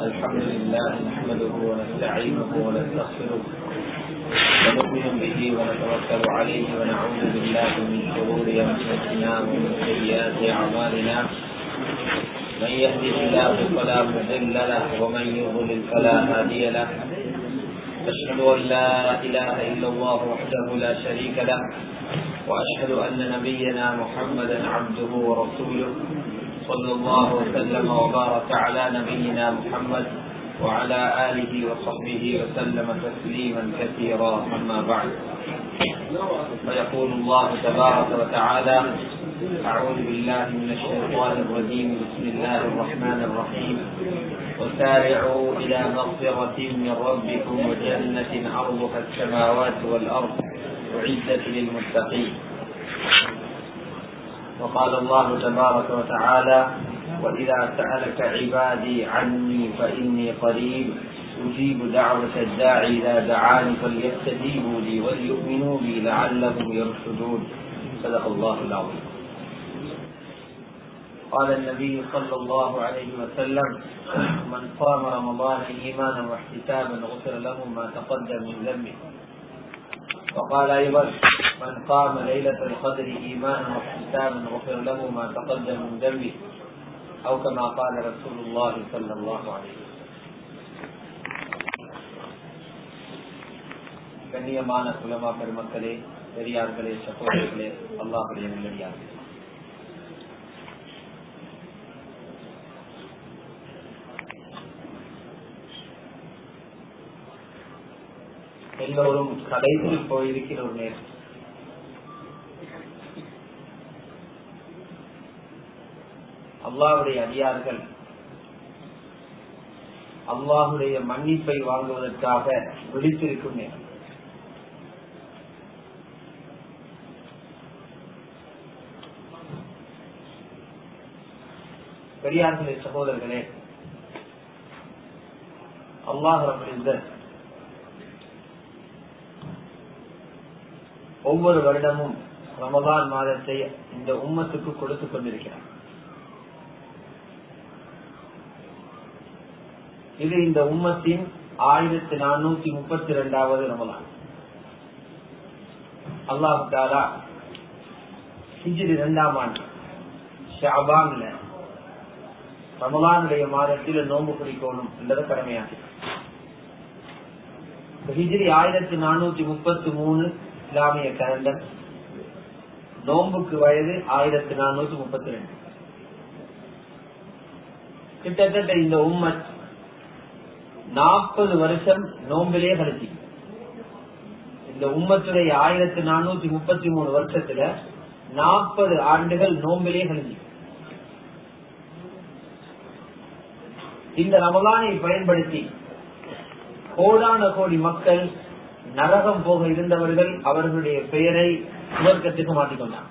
الحمد لله نحمده ونستعينه ونستغفره ونؤمن به ونتوكل عليه ونعوذ بالله من شرور أنفسنا ومن سيئات أعمالنا. من يهده الله فلا مضل له ومن يضلل فلا هادي له. أشهد أن لا إله إلا الله وحده لا شريك له وأشهد أن نبينا محمدا عبده ورسوله. صلى الله وسلم وبارك على نبينا محمد وعلى آله وصحبه وسلم تسليما كثيرا أما بعد. فيقول الله تبارك وتعالى أعوذ بالله من الشيطان الرجيم بسم الله الرحمن الرحيم. وسارعوا إلى مغفرة من ربكم وجنة عرضها السماوات والأرض أعدت للمتقين. وقال الله تبارك وتعالى وإذا سألك عبادي عني فإني قريب أجيب دعوة الداعي إذا دعاني فليستجيبوا لي وليؤمنوا بي لعلهم يرشدون. صدق الله العظيم. قال النبي صلى الله عليه وسلم من صام رمضان إيمانا واحتسابا غفر له ما تقدم من ذنبه. وقال ايضا من قام ليله القدر ايمانا واحتسابا غفر له ما تقدم من ذنبه او كما قال رسول الله صلى الله عليه وسلم கண்ணியமான குலமா பெருமக்களே பெரியார்களே சகோதரர்களே அல்லாஹுடைய நல்லடியார்களே எல்லோரும் கடைசி போயிருக்கிற ஒரு நேரம். அல்லாவுடைய அடியார்கள் அல்லாஹுடைய மன்னிப்பை வாங்குவதற்காக விழித்திருக்கும் நேரம். பெரியார்களே சகோதரர்களே அல்லாஹ் ஒவ்வொரு வருடமும் ரமதான் மாதத்தை இந்த உம்மத்துக்கு கொடுத்து கொண்டிருக்கிறார். இது இந்த உம்மத்தின் ஆயிரத்தி நானூத்தி முப்பத்தி இரண்டாவது ரமதான். அல்லாஹு தாரா ஹிஜ்ரி இரண்டாம் ஆண்டு ஷாபான்ல ரமலானுடைய மாதத்தில் நோன்பு பிடிக்கணும் என்பது கடமையாச்சு ஹிஜிரி ஆயிரத்தி நானூத்தி முப்பத்தி மூணு இஸ்லாமிய கலண்டர் நோன்புக்கு வயது ஆயிரத்தி நானூத்தி முப்பத்தி ரெண்டு கிட்டத்தட்ட இந்த உம்மத் நாற்பது வருஷம் நோம்பிலே கழிச்சு இந்த உம்மத்துடைய ஆயிரத்தி நானூத்தி முப்பத்தி மூணு வருஷத்துல நாற்பது ஆண்டுகள் நோம்பிலே கழிச்சு இந்த ரமலானை பயன்படுத்தி கோடான கோடி மக்கள் நரகம் போக இருந்தவர்கள் அவர்களுடைய பெயரை சுவர்க்கத்துக்கு மாற்றிக்கொண்டார்.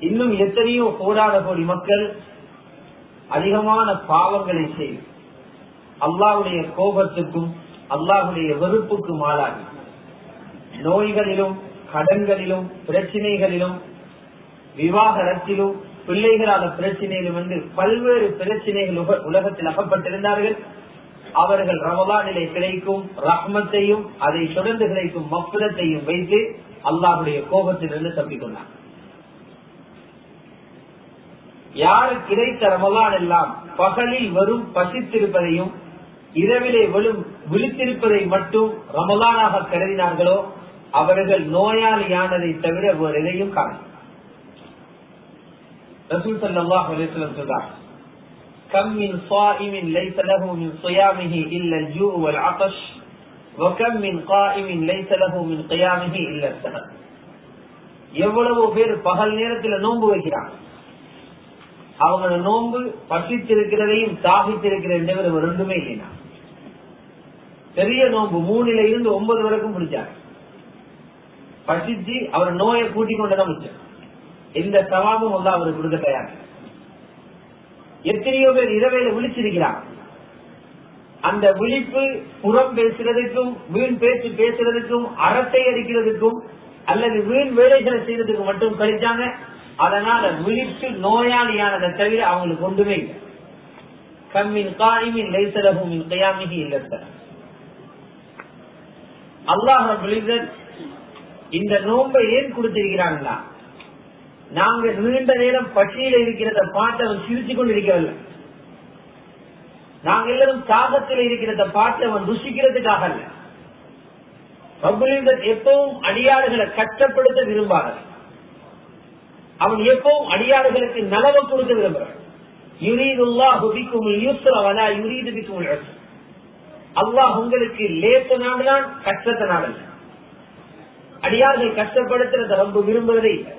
இன்னும் எத்தனையோ கோடான கோடி மக்கள் அதிகமான பாவங்களை செய்து அல்லாவுடைய கோபத்துக்கும் அல்லாஹுடைய வெறுப்புக்கும் ஆளாகி. நோய்களிலும் கடன்களிலும் பிரச்சனைகளிலும் விவாகரத்திலும் பிள்ளைகளான பிரச்சனையிலும் வந்து பல்வேறு பிரச்சனைகள் உலகத்தில் அகப்பட்டிருந்தார்கள். அவர்கள் ரமலானிலே கிடைக்கும் ரஹ்மத்தையும் அதை தொடர்ந்து கிடைக்கும் மப்புரத்தையும் வைத்து அல்லாஹுடைய கோபத்திலிருந்து தப்பிக்கொண்டார் யாரு கிடைத்த ரமலான் எல்லாம் பகலில் வரும் பசித்திருப்பதையும் இரவிலே வரும் விழித்திருப்பதை மட்டும் ரமலானாக கருதினார்களோ அவர்கள் நோயாளியானதை தவிர வேறு எதையும் காணும் ரசூல் சல்லாஹ் சொல்றார் كم من صائم ليس له من صيامه إلا الجوع والعطش وكم من قائم ليس له من قيامه إلا السهر எவ்வளவு பேர் பகல் நேரத்தில் நோன்பு வைக்கிறாங்க அவங்க நோன்பு பசித்திருக்கிறதையும் தாகித்திருக்கிற ரெண்டுமே இல்லைனா பெரிய நோன்பு மூணுல இருந்து ஒன்பது வரைக்கும் பிடிச்சாங்க பசிச்சு அவர் நோயை கூட்டிக் கொண்டுதான் முடிச்சார் எந்த சவாபும் வந்து அவருக்கு கொடுக்க தயார் எத்தனையோ பேர் இரவையில விழிச்சிருக்கிறார். அந்த விழிப்பு புறம் பேசுறதுக்கும் வீண் பேச்சு பேசுறதுக்கும் அறத்தை அடிக்கிறதுக்கும் அல்லது வீண் வேலைகளை செய்யறதுக்கு மட்டும் கழிச்சாங்க. அதனால விழிப்பு நோயாளியானதை தவிர அவங்களுக்கு ஒன்றுமே இல்லை. கம்மின் காயிமின் லைசலகும் கையாமிகி இல்லத்த அல்லாஹ் இந்த நோன்பை ஏன் கொடுத்திருக்கிறாங்களா நாங்க நீண்ட நேரம் பசியில இருக்கிறத பார்த்து அவன் சிரித்துக் கொண்டிருக்கவில்லை நாங்க எல்லாரும் தாகத்தில் இருக்கிறத பார்த்து அவன் ருசிக்கிறதுக்காக அல்ல. ரபுலிங்கர் எப்பவும் அடியாறுகளை கஷ்டப்படுத்த விரும்பார்கள் அவன் எப்பவும் அடியாறுகளுக்கு நலவை கொடுக்க விரும்புகிறான். அல்லாஹ் உங்களுக்கு லேச நாடலாம் அடியார்கள் கஷ்டப்படுத்துறத ரொம்ப விரும்புவதே இல்லை.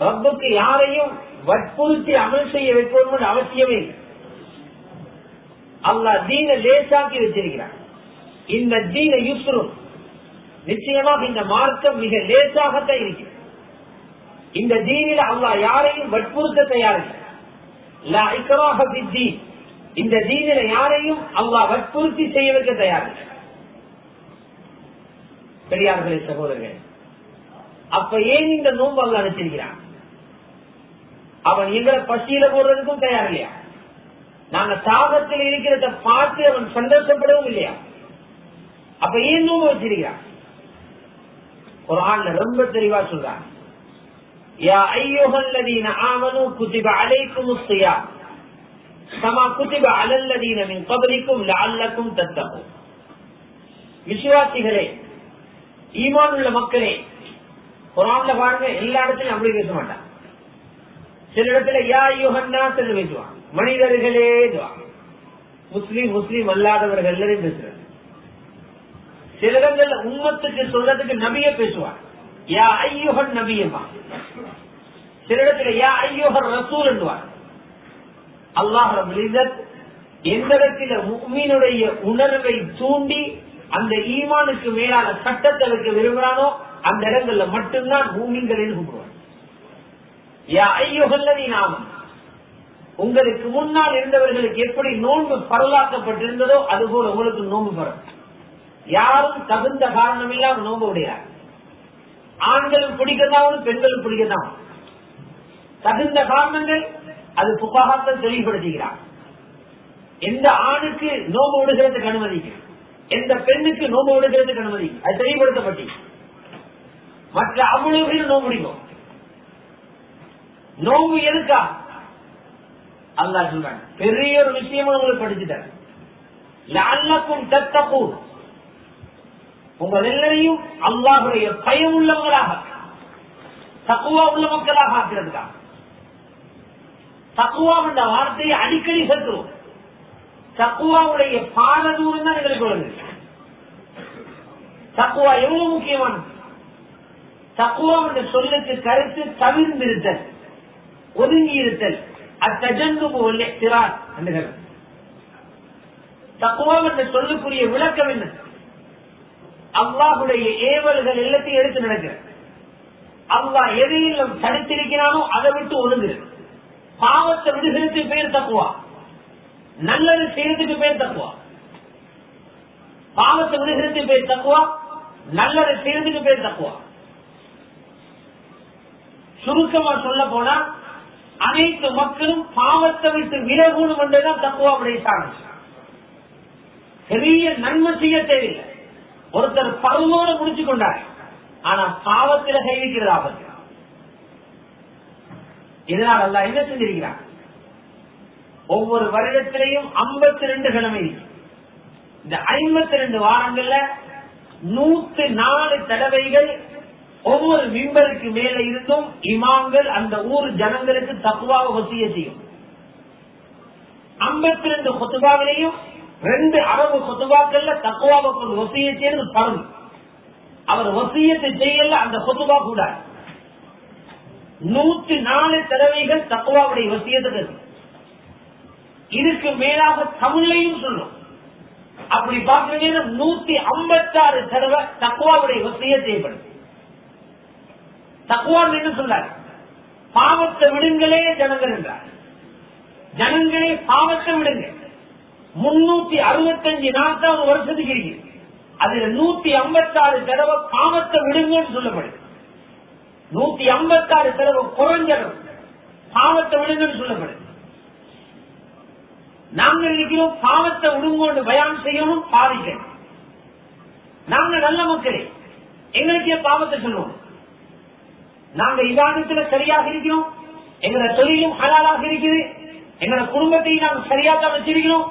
ரப்புக்கு யாரையும் வற்புறுத்தி அமல் செய்ய வைக்கணும் அவசியமே இல்லை. அல்லா தீன லேசாக்கி வச்சிருக்கிறான். இந்த தீன யுஸ்ரும் நிச்சயமாக இந்த மார்க்கம் மிக லேசாகத்தான் இருக்கிறது. இந்த தீனில் அல்லா யாரையும் வற்புறுத்த தயாரில்லை இந்த தீனில யாரையும் அல்லா வற்புறுத்தி செய்ய வைக்க தயாரில்லை பெரியார்களே சகோதரர்கள் அப்ப ஏன் இந்த நோன்பு அல்லா நினைச்சிருக்கிறான் அவன் எங்களை பசியில போடுறதுக்கும் தயார் இல்லையா? நாங்க தாகத்தில் இருக்கிறத பார்த்து அவன் சந்தோஷப்படவும் இல்லையா? அப்ப ஏன் நோம்பு வச்சிருக்கிறான்? ஒரு ஆண்ல ரொம்ப தெளிவா சொல்றான். யா அலைக்கும் குதிப அலல்லதீன மின் விசுவாசிகளே ஈமான் உள்ள மக்களே குரான்ல பாருங்க எல்லா இடத்துலயும் அப்படி பேச மாட்டான். சில இடத்துல யா யுகன்னா சில பேசுவான் மனிதர்களே முஸ்லீம் முஸ்லீம் அல்லாதவர்கள் எல்லாரையும் பேசுறாங்க. சில இடங்கள்ல உண்மத்துக்கு சொல்றதுக்கு நபிய பேசுவார் யா ஐயோகன் நபியமா சில இடத்துல யா ஐயோகன் ரசூல் என்றுவார் அல்லாஹ் எந்த இடத்துல முக்மீனுடைய உணர்வை தூண்டி அந்த ஈமானுக்கு மேலான சட்டத்தை வைக்க விரும்புறானோ அந்த இடங்கள்ல மட்டும்தான் பூமிங்களில் கூப்பிடுவார் உங்களுக்கு முன்னால் இருந்தவர்களுக்கு எப்படி நோன்பு பரலாக்கப்பட்டிருந்ததோ அதுபோல உங்களுக்கு நோன்பு பரம் யாரும் தகுந்த காரணம் இல்லாம நோன்பு உடையார் ஆண்களும் பிடிக்கத்தான் பெண்களும் பிடிக்கத்தான் தகுந்த காரணங்கள் அது புகாகத்தை தெளிவுபடுத்துகிறார். எந்த ஆணுக்கு நோம்பு விடுகிறதுக்கு அனுமதிக்கு எந்த பெண்ணுக்கு நோம்பு விடுகிறதுக்கு அனுமதிக்கு அது தெளிவுபடுத்தப்பட்டு மற்ற அவ்வளவு நோம்பு முடிக்கும் நோம்பு எதுக்கா அல்லா சொல்றாங்க. பெரிய ஒரு விஷயமா உங்களுக்கு படிச்சுட்டார் லால்லக்கும் தத்தப்பூ உங்கள் எல்லாரையும் அல்லாஹுடைய பயம் உள்ளவங்களாக தக்குவா உள்ள மக்களாக ஆக்கிறதுக்கா? தக்குவா என்ற வார்த்தையை அடிக்கடி சேர்க்கிறோம். தக்குவாவுடைய பாத தூரம் தான் எங்களுக்கு வருது தக்குவா எவ்வளவு முக்கியமானது? தக்குவா என்ற சொல்லுக்கு கருத்து தவிர்ந்திருத்தல் ஒதுங்கி இருத்தல் அத்தஜந்து என்ற சொல்லுக்குரிய விளக்கம் என்ன? அல்லாஹுடைய ஏவல்கள் எல்லாத்தையும் எடுத்து நடக்கிற. அல்லா எதையும் தடுத்திருக்கிறானோ அதை விட்டு ஒழுங்கு பாவத்தை விடுகிறதுக்கு பேர் தக்குவா. நல்லது செய்யறதுக்கு பேர் தக்குவா. பாவத்தை விடுகிறதுக்கு பேர் தக்குவா. நல்லதை செய்யறதுக்கு பேர் தக்குவா. சுருக்கமா சொல்ல போனா அனைத்து மக்களும் பாவத்தை விட்டு விலகணும் என்றுதான் தக்குவாவுடைய சாதனை பெரிய நன்மை செய்ய தேவையில்லை. ஒருத்தர் பருவோட முடிச்சு கொண்டார். ஆனா பாவத்தில கைவிக்கிறது ஆபத்து. இதனால் அல்ல என்ன செஞ்சிருக்கிறார் ஒவ்வொரு வருடத்திலையும் ஐம்பத்தி ரெண்டு கிழமை. இந்த ஐம்பத்தி ரெண்டு வாரங்கள்ல நூத்தி நாலு தடவைகள் ஒவ்வொரு மிம்பருக்கு மேல இருந்தும் இமாம்கள் அந்த ஊர் ஜனங்களுக்கு தக்குவாக வசிய செய்யும். ஐம்பத்தி ரெண்டு கொத்துபாவிலையும் ரெண்டு அரபு கொத்துபாக்கள்ல தக்குவாவை கொண்டு செய்யறது பருள் அவர் வசியத்தை செய்யல அந்த கொத்துபா கூட. நூத்தி நாலு தடவைகள் தக்குவாவுடைய வசியத்தை இதுக்கு மேலாக தமிழையும் சொல்லும். அப்படி பாக்குறீங்கன்னா நூத்தி ஐம்பத்தாறு தடவை தக்குவாவுடைய வசிய செய்யப்படும். தக்குவான் என்ன சொல்றார்? பாவத்தை விடுங்களே ஜனங்கள் என்றார். ஜனங்களே பாவத்தை விடுங்க. முன்னூத்தி அறுபத்தஞ்சு நாற்பது வருஷத்துக்கு இருக்கு. அதுல நூத்தி ஐம்பத்தாறு தடவை பாவத்தை விடுங்கன்னு சொல்லப்படுது. நூத்தி ஐம்பத்தாறு தடவை குறைஞ்சது பாவத்தை விடுங்கன்னு சொல்லப்படுது. நாங்கள் இருக்கிறோம் பாவத்தை உடுங்கோண்டு பயான் செய்யணும் பாதிக்கணும் நாங்க நல்ல மக்களே எங்களுக்கே பாவத்தை சொல்லுவோம். நாங்க இதானத்துல சரியாக இருக்கிறோம். எங்களோட தொழிலும் ஹலாலாக இருக்குது. எங்களோட குடும்பத்தையும் நாங்க சரியா தான் வச்சிருக்கிறோம்.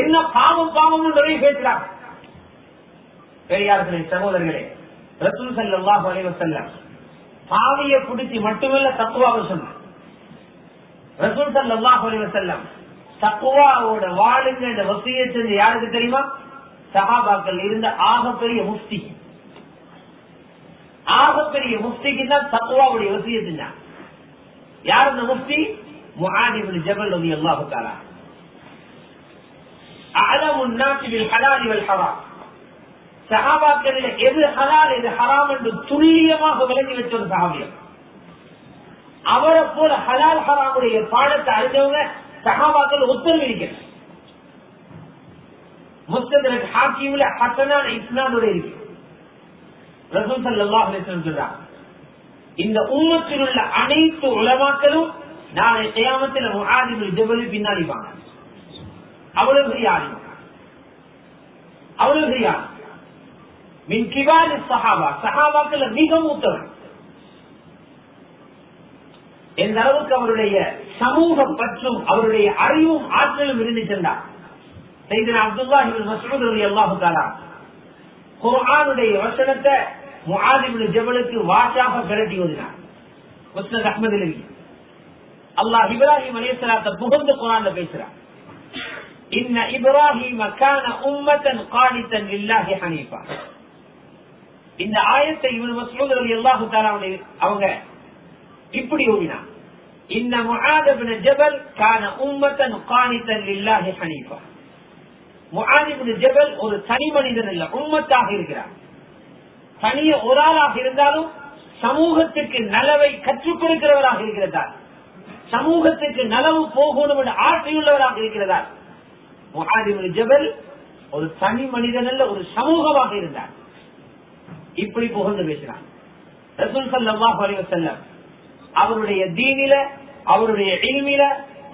என்ன பாவம் பாவம் சொல்லி பேசுறாங்க. பெரியார்களே சகோதரர்களே ரசூல் சல்லாஹ் அலைவசல்லம் பாவிய பிடிச்சி மட்டுமல்ல தக்குவாக சொன்ன ரசூல் சல்லாஹ் அலைவசல்லம் தக்குவாவோட வாழுங்க இந்த வசிய செஞ்சு யாருக்கு தெரியுமா? சஹாபாக்கள் இருந்த ஆகப்பெரிய முஸ்தி ஆகப்பெரிய முஃப்திக்கு தான் தத்துவாவுடைய வசிய செஞ்சான் யார் இந்த முஃப்தி? முஹாதிபின் ஜபல் ரவி அல்லாஹு தாலா அலமுன் ஹராம். எது ஹலால் எது ஹராம் என்று துல்லியமாக விளங்கி வச்ச ஒரு சஹாபியம் அவரை போல ஹலால் ஹராமுடைய பாடத்தை அறிஞ்சவங்க சகாபாக்கள் ஒத்துழைக்கிறது முஸ்தத் ஹாக்கிம்ல ஹசனான இஸ்லாமுடைய இருக்கு. ரசூல் சல்லாஹ் அலிஸ்லாம் இந்த உம்மத்தில் உள்ள அனைத்து உலமாக்களும் நாளை செய்யாமத்தில் முகாதிபுல் ஜபலி பின்னாடிப்பாங்க அவ்வளவு பெரிய ஆடிப்பாங்க அவ்வளவு பெரிய மின் கிபாலி சஹாபா சஹாபாக்கள் மிக மூத்தவர் எந்த அளவுக்கு அவருடைய சமூக பற்றும் அவருடைய அறிவும் ஆற்றலும் இருந்து சென்றார். செய்தன அப்துல்லா மசூத் அலி அல்லாஹு தாலா குர்ஆனுடைய வசனத்தை முஆதிபின் ஜபலுக்கு வாசாக பிரட்டி ஓதினார். முஸ்னத் அலி அல்லாஹ் இப்ராஹிம் அலைஹிஸ்ஸலாத்தை புகழ்ந்து குர்ஆன்ல பேசுறார். இன்ன இப்ராஹிம் கான உம்மத்தன் காணித்தன் இல்லாஹி ஹனீஃபா. இந்த ஆயத்தை இவன் மசூத் அலி அல்லாஹு அவங்க இப்படி ஓதினார். இன்ன முஆதிபின் ஜபல் கான உம்மத்தன் காணித்தன் இல்லாஹி ஹனீஃபா. முஆதிபின் ஜபல் ஒரு தனி மனிதன் இல்ல உம்மத்தாக இருக்கிறார். தனிய ஒரு ஆளாக இருந்தாலும் சமூகத்துக்கு நலவை கற்றுக் கொடுக்கிறவராக இருக்கிறதா சமூகத்துக்கு நலவு போகணும் என்று ஆசையுள்ளவராக இருக்கிறதா முஹாதிபின் ஜபல் ஒரு தனி மனிதன் அல்ல ஒரு சமூகமாக இருந்தார். இப்படி புகழ்ந்து பேசினார். ரசூல் சல்லாஹ் அலிவசல்லம் அவருடைய தீனில அவருடைய இல்மில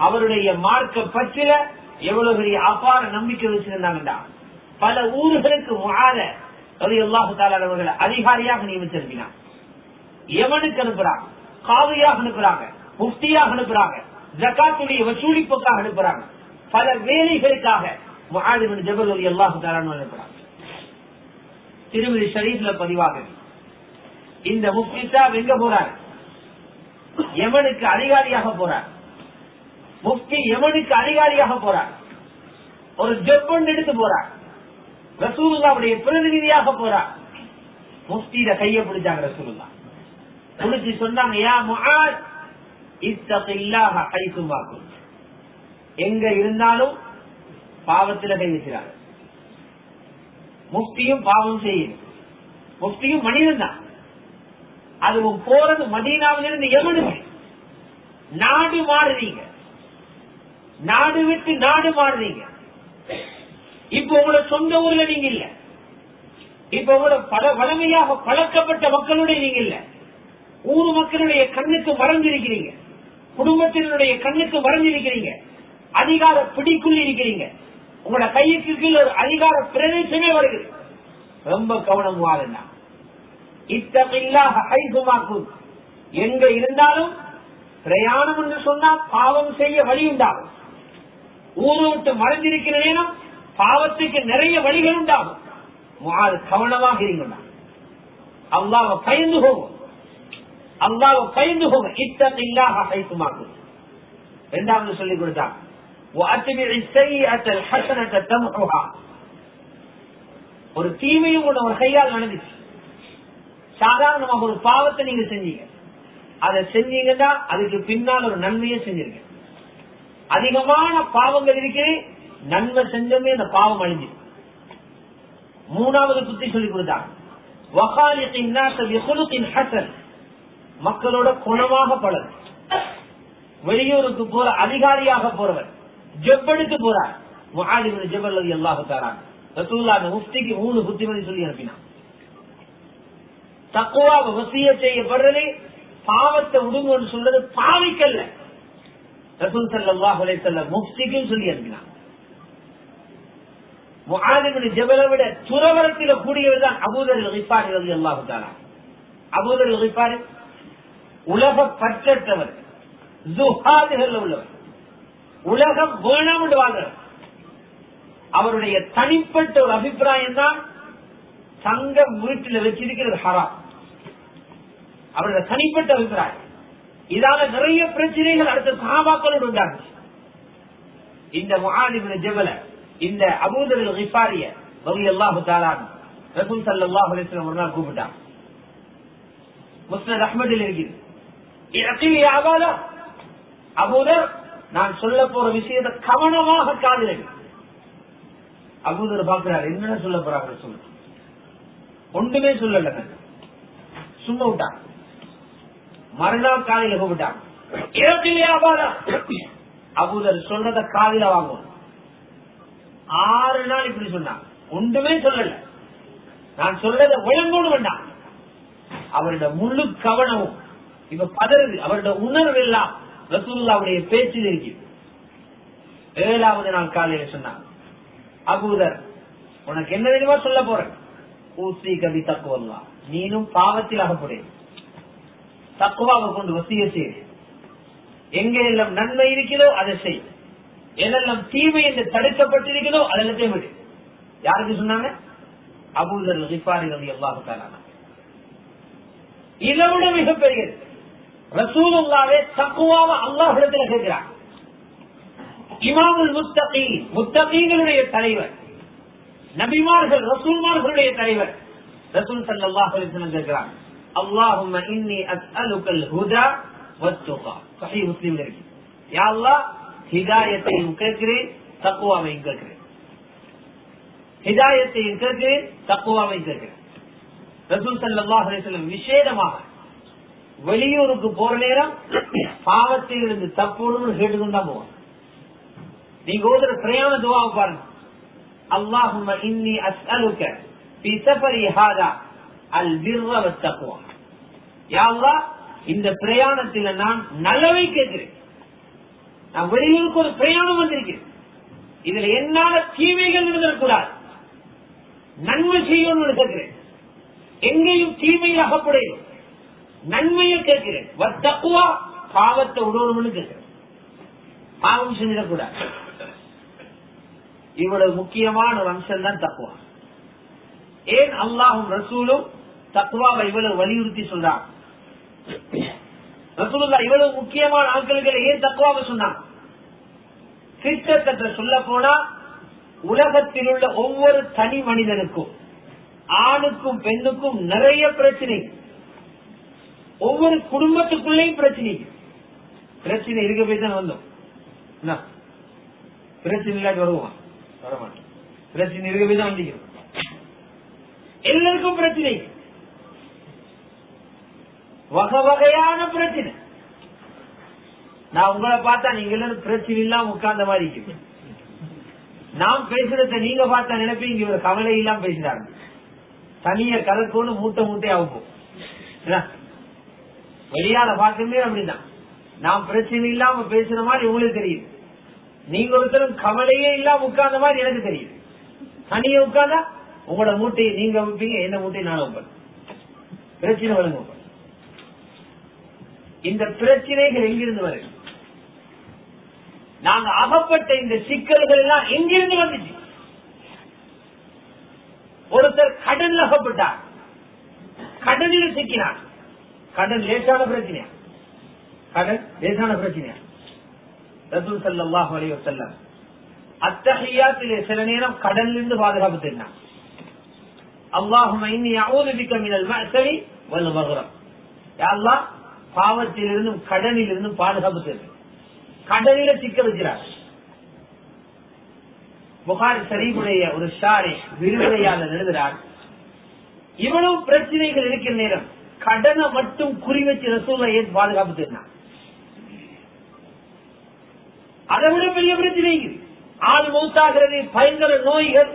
அவருடைய மார்க்க பற்றில எவ்வளவு பெரிய அபார நம்பிக்கை வச்சிருந்தாங்கடா. பல ஊர்களுக்கு முகாத அல்லாஹு அவர்களை அதிகாரியாக நியமிச்சிருக்கிறான் எவனுக்கு அனுப்புறாங்க. காவியாக அனுப்புறாங்க. முஃப்தியாக அனுப்புறாங்க. ஜக்காத்துடைய வசூலிப்புக்காக அனுப்புறாங்க. பல வேலைகளுக்காக முகாதிபின் ஜபல் அலி அல்லாஹு அனுப்புறாங்க. திருமதி ஷரீஃப்ல பதிவாக இந்த முஃப்தி சாப் எங்க போறாரு? எவனுக்கு அதிகாரியாக போறார். முஃப்தி எவனுக்கு அதிகாரியாக போறார். ஒரு ஜெப்பன் எடுத்து போறார். ரசூலுல்லாவுடைய பிரதிநிதியாக போறார். முஃப்தியில கைய பிடிச்சாங்க ரசூலுல்லா பிடிச்சு சொன்னாங்க யா எங்க இருந்தாலும் பாவத்துல கை வச்சிருக்காங்க முஃப்தியும் பாவம் செய்யும். முஃப்தியும் மனிதன் தான். அதுவும் போறது மதீனாவிலிருந்து எவனுக்கு நாடு மாறுறீங்க. நாடு விட்டு நாடு மாறுறீங்க. இப்ப உங்களோட சொந்த ஊர்ல நீங்க இல்ல. இப்ப உங்களோட பல வளமையாக பழக்கப்பட்ட மக்களுடைய நீங்க இல்ல. ஊர் மக்களுடைய கண்ணுக்கு மறந்திருக்கிறீங்க குடும்பத்தினுடைய கண்ணுக்கு மறந்திருக்கிறீங்க அதிகார பிடிக்குள் இருக்கிறீங்க. உங்களோட கையுக்கு கீழ் ஒரு அதிகார பிரதேசமே வருகிறது. ரொம்ப கவனம் வாருன்னா இத்தமில்லாக ஐசுமாக்கும். எங்க இருந்தாலும் பிரயாணம் என்று சொன்னா பாவம் செய்ய வழி உண்டாகும். ஊரை விட்டு மறைஞ்சிருக்கிற நேரம் பாவத்துக்கு நிறைய வழிகள் உண்டாகும். அது கவனமாக இருங்கண்ணா அல்லாவ பயந்து போகும் அல்லாவ பயந்து போகும் இல்லாக ஐசுமாக்கும் இரண்டாவது சொல்லிக் கொடுத்தா ஒரு தீமையும் கூட ஒரு கையால் நடந்துச்சு. சாதாரணமாக ஒரு பாவத்தை நீங்க செஞ்சீங்க. அதை செஞ்சீங்கன்னா அதுக்கு பின்னால் ஒரு நன்மையை செஞ்சிருக்க அதிகமான பாவங்கள் இருக்கிறேன் நன்மை செஞ்சமே அந்த பாவம் அழிஞ்சு மூணாவது புத்தி சொல்லி கொடுத்தாங்க மக்களோட குணமாக பலர். வெளியூருக்கு போற அதிகாரியாக போறவர். ஜெப்பெடுத்து போறார். முகாதிபதி ஜெபல் அல்லாஹு தாராங்க ரசூல்லா அந்த முஃப்திக்கு மூணு புத்திமதி சொல்லி அனுப்பினான். தக்குவா வசிய செய்யப்படுறது பாவத்தை விடுங்கன்னு சொல்றது பாவிக்கல்ல. ரசூல் சல்லாஹ் அலைசல்ல முஃப்திக்கும் சொல்லி அனுப்பினான். ஜபலை விட துறவரத்தில கூடியவர் தான் அபூதர் ரிஃபாரி ரவி அல்லாஹு அபூதர் ரிஃபாரி உலக பற்றற்றவர். ஜுஹாதுகள் உள்ளவர். உலகம் வேணாம் வாழ்ந்தவர். அவருடைய தனிப்பட்ட ஒரு அபிப்பிராயம் தான் தங்கம் வீட்டில் வச்சிருக்கிறது ஹராம். அவருடைய தனிப்பட்ட அபிப்பிராயம். இதால நிறைய பிரச்சனைகள் அடுத்த சாபாக்களோடு உண்டாகுச்சு இந்த முகாதிபின் ஜெபல இந்த அபூதர் ரிஃபாரிய ரவி அல்லாஹு தாலான் ரசூல் சல்லாஹ் அலிஸ்லாம் ஒரு நாள் கூப்பிட்டான். முஸ்னத் அஹ்மதில் இருக்கிறது. ஆகாதா அபூதர் நான் சொல்ல போற விஷயத்தை கவனமாக காதல் அபூதர் பாக்குறாரு என்ன சொல்ல போறாங்க? சொல்லு ஒன்றுமே சொல்லல. சும்மா விட்டான். மறுநாள் காலையில கூப்பிட்டான். அபூதர் சொல்றத காதில வாங்குவோம் ஆறு நாள் இப்படி சொன்னான் ஒன்றுமே சொல்லல. நான் சொல்றத ஒழுங்கோடு வேண்டாம் அவருடைய முழு கவனமும் இப்ப பதறது. அவருடைய உணர்வு எல்லாம் ரசூல்லாவுடைய பேச்சு இருக்கு ஏழாவது நாள் காலையில சொன்னான் அபூதர் உனக்கு என்ன தெரியுமா சொல்ல போறேன் ஊசி கவி தக்குவல்லா நீனும் பாவத்தில் அகப்படே. தக்குவாவை கொண்டு வசிய செய்ய எங்க எல்லாம் நன்மை இருக்கிறதோ அதை செய். எதெல்லாம் தீமை என்று தடுக்கப்பட்டிருக்கிறதோ அதெல்லாத்தையும் விடு. யாருக்கு சொன்னாங்க? அபூதர் ரிஃபாரி ரவி அல்லாஹு இதை விட மிகப்பெரியது. ரசூலுல்லாவே தக்குவாவ அல்லாஹிடத்துல கேட்கிறார். இமாமுல் முத்தகி முத்தகிகளுடைய தலைவர். நபிமார்கள் ரசூல்மார்களுடைய தலைவர். ரசூல் சல்லாஹ் அலிஸ்லம் கேட்கிறார். அல்லாஹும் இன்னி அஸ்அலுக்கல் ஹுதா வத்துகா சஹீஹ் முஸ்லிம் இருக்கு. யா அல்லாஹ் ஹிதாயத்தையும் கேட்கிறேன் தக்குவாவையும் கேட்கிறேன் ஹிதாயத்தையும் கேட்கிறேன் தக்குவாவையும் கேட்கிறேன் ரசூல் சல்லாஹ் அலிஸ்லம் விசேடமாக வெளியூருக்கு போற நேரம் பாவத்தில் இருந்து தப்போடு கேட்டுக்கொண்டா போவோம் நீங்க ஓதுற பிரயாண துவாவை பாருங்க அல்லாஹும் இன்னி அஸ்அலுக்க في سفري هذا البر والتقوى يا الله இந்த பிரயாணத்தில் நான் நலவை கேட்கிறேன் நம் வெளியூருக்கு ஒரு பிரயாணம் வந்திருக்கிறது. இதுல என்னால தீமைகள் இருந்திருக்கூடாது நன்மை செய்யணும்னு கேட்கிறேன். எங்கேயும் தீமையில் அகப்படையும். நன்மையை கேட்கிறேன். வத்தக்குவா பாவத்தை உடணும்னு கேட்கிறேன். பாவம் செஞ்சிடக்கூடாது. இவ்வளவு முக்கியமான ஒரு அம்சம் தான் தக்குவா. ஏன் அல்லாஹும் ரசூலும் தக்குவாவை இவ்வளவு வலியுறுத்தி சொல்றான் ரசூலுல்லா இவ்வளவு முக்கியமான ஆட்களுக்கு ஏன் தக்குவாக சொன்னாங்க கிட்டத்தட்ட சொல்ல போனா உலகத்தில் உள்ள ஒவ்வொரு தனி மனிதனுக்கும் ஆணுக்கும் பெண்ணுக்கும் நிறைய பிரச்சனை. ஒவ்வொரு குடும்பத்துக்குள்ளேயும் பிரச்சனை. பிரச்சனை இருக்க போய் தான் வந்தோம். என்ன? பிரச்சனை இல்லாட்டி வருவோம்? வரமாட்டோம். பிரச்சனை இருக்க போய் தான் வந்திக்கிறோம் எல்லாருக்கும் பிரச்சனை. வகை வகையான பிரச்சனை. நான் உங்களை பார்த்தா நீங்க பிரச்சனை இல்லாம உட்கார்ந்த மாதிரி இருக்கு நாம் பேசுறத நீங்க பார்த்தா நினைப்பீங்க இவர் கவலை இல்லாம பேசுறாங்க. தனிய கலக்கோன்னு மூட்டை மூட்டை ஆகும் வெளியால பார்க்கவே அப்படிதான். நாம் பிரச்சனை இல்லாம பேசுற மாதிரி உங்களுக்கு தெரியுது. நீங்க ஒருத்தரும் கவலையே இல்லாம உட்கார்ந்த மாதிரி எனக்கு தெரியுது. தனிய உட்கார்ந்தா உங்களோட மூட்டையை நீங்க வைப்பீங்க என்ன மூட்டையை நான் வைப்பேன். பிரச்சனை வழங்குவேன் இந்த பிரச்சனைகள் எங்கிருந்து வருது? நாங்க அகப்பட்ட இந்த சிக்கல்கள் எல்லாம் எங்கிருந்து வந்துச்சு? ஒருத்தர் கடன்ல அகப்பட்டார். கடனில் சிக்கினார். கடன் லேசான பிரச்சனையா? கடன் லேசான பிரச்சனையா? ரசூல் சல்லாஹ் அலி வசல்லம் அத்தகையாத்திலே சில நேரம் கடன்ல இருந்து பாதுகாப்பு தெரியும் அல்லாஹும் இன்னி அவுதுபிக்க மினல் மகரம் பாவத்திலிருந்தும் கடனில் இருந்தும் பாதுகாப்பு தேவை. கடனில சிக்க வைக்கிறார். புகார் சரிவுடைய ஒரு சாரி விரிவுரையாளர் எழுதுகிறார். இவ்வளவு பிரச்சனைகள் இருக்கிற நேரம் கடனை மட்டும் குறி வச்சு ரசூலை ஏன் பாதுகாப்பு தெரினார் அதை விட பெரிய பிரச்சனைகள் ஆள் மூத்தாகிறது பயங்கர நோய்கள்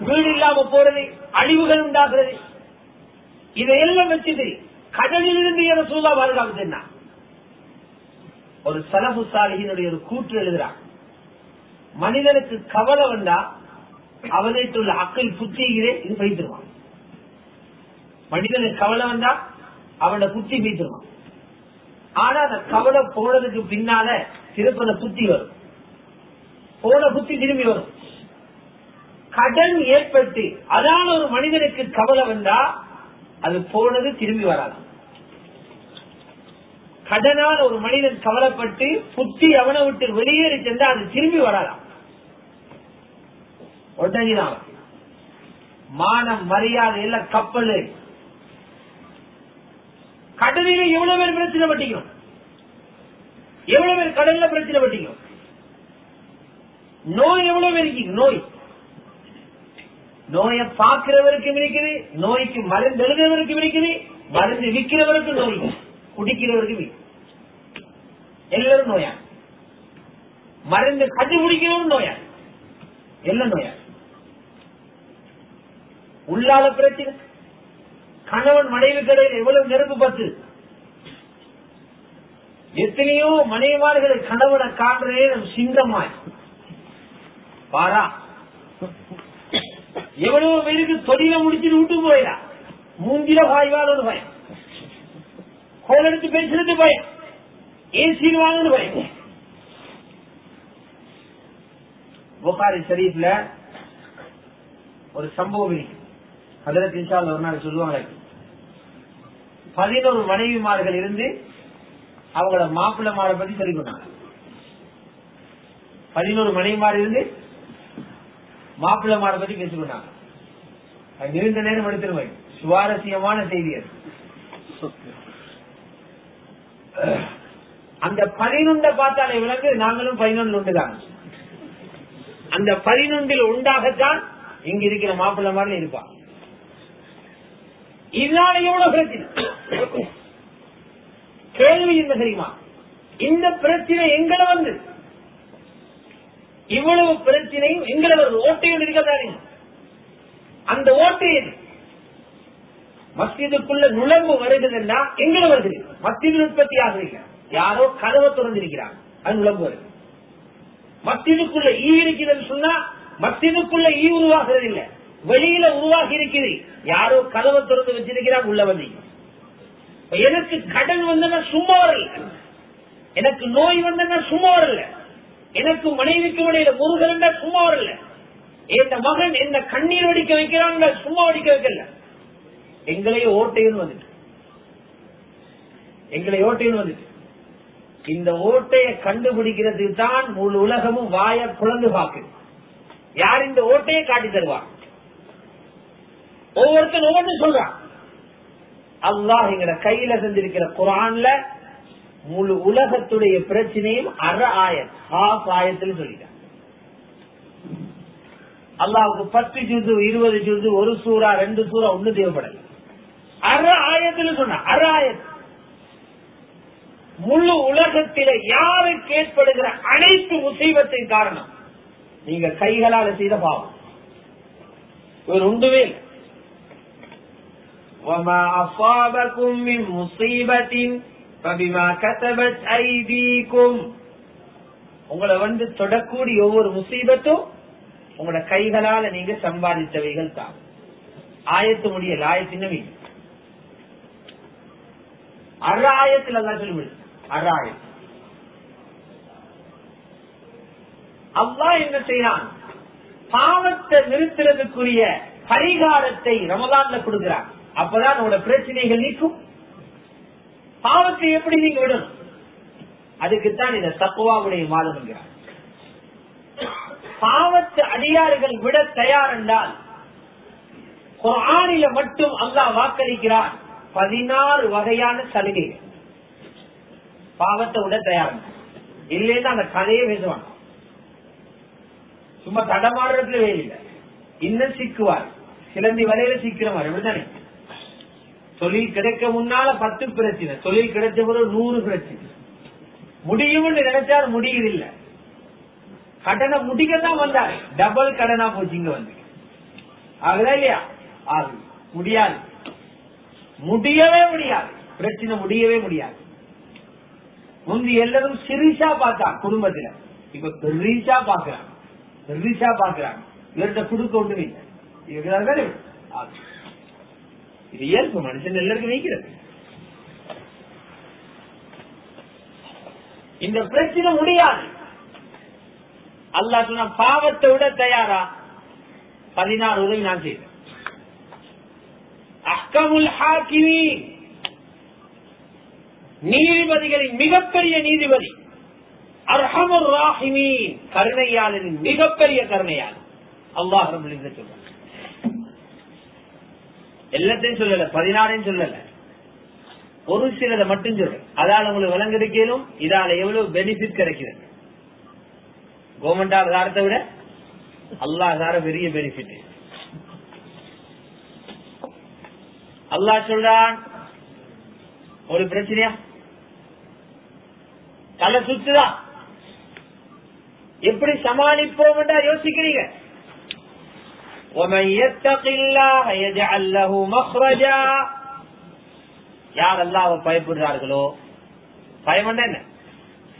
வீடு இல்லாம போறது அழிவுகள் உண்டாகிறது. இதையெல்லாம் வச்சுட்டு கடலிலிருந்து என சூழலா பாதுகாப்பு ஒரு சலபு சாலிகினுடைய ஒரு கூற்று எழுதுறான். மனிதனுக்கு கவலை வந்தா அவனைத்துள்ள அக்கல் புத்தியிலே இது பயித்துருவான் மனிதனுக்கு கவலை வந்தா அவனோட புத்தி வைத்திருவான் ஆனா அந்த கவலை போனதுக்கு பின்னால திருப்ப அந்த புத்தி வரும். போன புத்தி திரும்பி வரும். கடன் ஏற்பட்டு அதான ஒரு மனிதனுக்கு கவலை வந்தா அது போனது திரும்பி வராது கடனால் ஒரு மனிதன் கவலைப்பட்டு புத்தி அவனை விட்டு வெளியேறி சென்றா அது திரும்பி வராதாம். உடனேதான் மானம் மரியாதை இல்ல கப்பல். கடலில எவ்வளவு பேர் பிரச்சனை பட்டிக்கணும் எவ்வளவு பேர் கடல்ல பிரச்சனை பட்டிக்கணும் நோய் எவ்வளவு பேருக்கு நோய். நோயை பார்க்கிறவருக்கும் இருக்குது நோய்க்கு மருந்து எழுதுறவருக்கும் இருக்குது மருந்து விற்கிறவருக்கும் நோய் குடிக்கிறவருக்கும் எல்லாரும் நோயா? மருந்து கண்டுபிடிக்கிறவரும் நோயா? எல்லாம் நோயா? உள்ளால பிரச்சனை. கணவன் மனைவி கடையில் எவ்வளவு நெருப்பு பத்து எத்தனையோ மனைவார்களை கணவனை காண்றதே சிங்கமாய். பாரா. எவ்வளவு பேருக்கு தொழில முடிச்சுட்டு விட்டு போயிடா மூஞ்சில பாய்வால் ஒரு பயம் கோல் எடுத்து பேசுறது பயம் ஏசியில் ஒரு பயம் புகாரி ஷரீஃப்ல ஒரு சம்பவம் இருக்கு. அதில் இன்ஷால்ல ஒரு நாள் சொல்லுவாங்க. பதினோரு மனைவிமார்கள் இருந்து அவங்களோட மாப்பிள்ளை மாரை பத்தி சொல்லி கொடுத்தாங்க. பதினோரு மனைவிமார் இருந்து மாப்பிள்ளை மாரை பத்தி பேசிக்கொண்டாங்க அது நீண்ட நேரம் எடுத்துருவேன். சுவாரஸ்யமான செய்தி அது. அந்த பதினொன்றை பார்த்தாலே விளங்கு நாங்களும் பதினொன்று உண்டுதான். அந்த பதினொன்றில் உண்டாகத்தான் இங்க இருக்கிற மாப்பிள்ளை மாதிரி இருப்பான். இதனால எவ்வளவு பிரச்சனை கேள்வி என்ன தெரியுமா? இந்த பிரச்சனை எங்களை வந்து இவ்வளவு பிரச்சனையும் எங்களது ஓட்டையில் ஓட்டையோடு அந்த ஓட்டை எது மஸ்ஜிதுக்குள்ள நுழம்பு வருதுன்னா எங்களை வருது. மஸ்ஜிது உற்பத்தி ஆகுறீங்க யாரோ கதவை திறந்திருக்கிறாங்க அது நுழைவு வருது. மஸ்ஜிதுக்குள்ள ஈ இருக்கிறதுன்னு சொன்னா மஸ்ஜிதுக்குள்ள ஈ உருவாகிறது இல்ல. வெளியில உருவாகி இருக்குது. யாரோ கதவை திறந்து வச்சிருக்கிறாங்க உள்ள வந்து எனக்கு கடன் வந்தனா சும்மா வரல. எனக்கு நோய் வந்தனா சும்மா வரல. எனக்கு மனைவிக்கு இடையில முருகன் சும்மா வரல. என் மகன் என்ன கண்ணீர் அடிக்க வைக்கிறாங்க சும்மா அடிக்க வைக்கல. எங்களையே ஓட்டையும் வந்துட்டு. எங்களை ஓட்டையும் வந்துட்டு. இந்த ஓட்டையை கண்டுபிடிக்கிறதுக்கு தான் முழு உலகமும் வாய குழந்து பாக்கு யார் இந்த ஓட்டையை காட்டி தருவார் ஒவ்வொருத்தரும் ஒவ்வொன்று சொல்றான். அல்லாஹ் எங்கட கையில செஞ்சிருக்கிற குரான்ல முழு உலகத்துடைய பிரச்சனையும் அற ஆயத் ஹாஃப் ஆயத்தில் சொல்லிட்டான் அல்லாவுக்கு பத்து ஜுது இருபது ஜுது ஒரு சூறா ரெண்டு சூறா ஒண்ணு தேவைப்படல அற ஆயத்தில் சொன்ன அற ஆயத் முழு உலகத்தில யாருக்கு ஏற்படுகிற அனைத்து முசீபத்தின் காரணம் நீங்க கைகளால செய்த பாவம் ஒரு உண்டுவே இல்லை وما أصابكم من مصيبة فبما كتبت أيديكم உங்களை வந்து தொடக்கூடிய ஒவ்வொரு முசீபத்தும் உங்களோட கைகளால நீங்க சம்பாதித்தவைகள் தான் ஆயத்து முடியல ஆயத்தின் மீது அற ஆயத்தில் எல்லாம் சொல்லிவிடு அல்லா என்ன செய்யறான்? பாவத்தை நிறுத்துறதுக்குரிய பரிகாரத்தை ரமதான்ல கொடுக்கிறான். அப்பதான் உங்களோட பிரச்சனைகள் நீக்கும். பாவத்தை எப்படி நீங்க விடணும்? அதுக்குத்தான் இந்த தப்புவாவுடைய மாதம் என்கிறார் பாவத்தை அடியார்கள் விட தயார் என்றால் குரானில மட்டும் அல்லாஹ் வாக்களிக்கிறார். பதினாறு வகையான சலுகைகள். பாவத்தை விட தயார் இல்லைன்னா அந்த கதையே பேசுவாங்க சும்மா தடமாடுறதுல வேலையில்லை இன்னும் சிக்குவார். சிலந்தி வலையில சீக்கிரம் மாதிரி அப்படித்தானே? தொழில் கிடைக்க முன்னால பத்து பிரச்சனை. தொழில் கிடைச்ச பிறகு நூறு பிரச்சனை. முடியும்னு நினைச்சாரு முடியல கடனை முடிக்கத்தான் வந்தாரு. டபுள் கடனா போச்சு இங்க வந்து. ஆகுதா இல்லையா? ஆகுது. முடியாது. முடியவே முடியாது. பிரச்சனை முடியவே முடியாது. முந்தி எல்லாரும் சிரிசா பார்த்தா குடும்பத்துல. இப்ப பெரிசா பாக்குறாங்க பெரிசா பாக்குறாங்க இவர்கிட்ட குடுக்க ஒன்றும் இல்லை. தானே ஆகும். இது இயல்பு மனுஷன் எல்லாருக்கும் நீக்கிறது இந்த பிரச்சனை முடியாது. அல்லாஹ் சொன்ன பாவத்தை விட தயாரா? பதினாறு உதவி நான் செய்தேன் அக்கமுல் ஹாக்கிமி நீதிபதிகளின் மிகப்பெரிய நீதிபதி. அர்ஹமுர் ராஹிமீன். கருணையாளரின் மிகப்பெரிய கருணையாளர். அல்லாஹ் ரபுல் எல்லாத்தையும் சொல்லல பதினாறையும் சொல்லல. ஒரு சிலதை மட்டும் சொல்றேன் அதால உங்களுக்கு விளங்கிருக்கலும் இதால எவ்வளவு பெனிஃபிட் கிடைக்கிறது கவர்மெண்டால் தாரத்தை விட அல்லாஹ் தார பெரிய பெனிஃபிட் அல்லாஹ் சொல்றான் ஒரு பிரச்சனையா? தலை சுத்துதா? எப்படி சமாளிப்போம் யோசிக்கிறீங்க? ومن يتق الله يجعل له مخرجا யார் அல்லாஹ்வை பயப்படுறார்களோ பயம் என்ன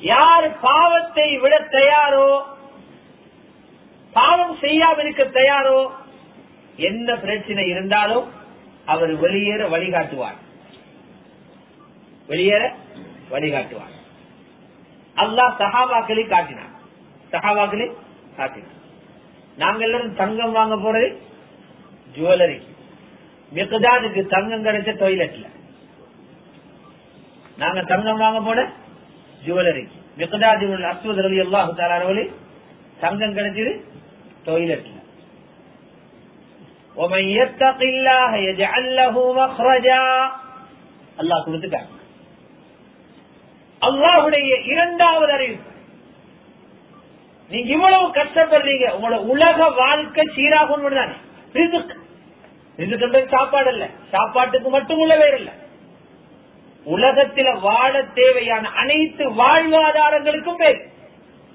யார் பாவத்தை விட தயாரோ பாவம் செய்யாமல் இருக்க தயாரோ என்ன பிரச்சனை இருந்தாலும் அவர் வெளியேற வழிகாட்டுவார் வெளியேற வழிகாட்டுவார் அல்லாஹ் சஹாபாக்களை காட்டினார் சஹாபாக்களை காட்டினார் நாங்க எல்லாரும் தங்கம் வாங்க போறது ஜுவல்லரிக்கு மிக்கதானுக்கு தங்கம் கிடைச்ச டொய்லெட்ல நாங்க தங்கம் வாங்க போட ஜுவல்லரிக்கு மிக்கதாஜின் அஸ்வது ரவி அல்லாஹு தாராவளி தங்கம் கிடைச்சது டொய்லெட்ல அல்லாஹ் கொடுத்துட்டாங்க அல்லாஹுடைய இரண்டாவது அறிவிப்பு. நீங்க இவ்வளவு கஷ்டப்படுறீங்க உங்களோட உலக வாழ்க்கை சீராகும் தானே ரிசுக்கு சாப்பாடு இல்ல சாப்பாட்டுக்கு மட்டும் உள்ள வேறு இல்ல. உலகத்தில வாழ தேவையான அனைத்து வாழ்வாதாரங்களுக்கும் பேர்.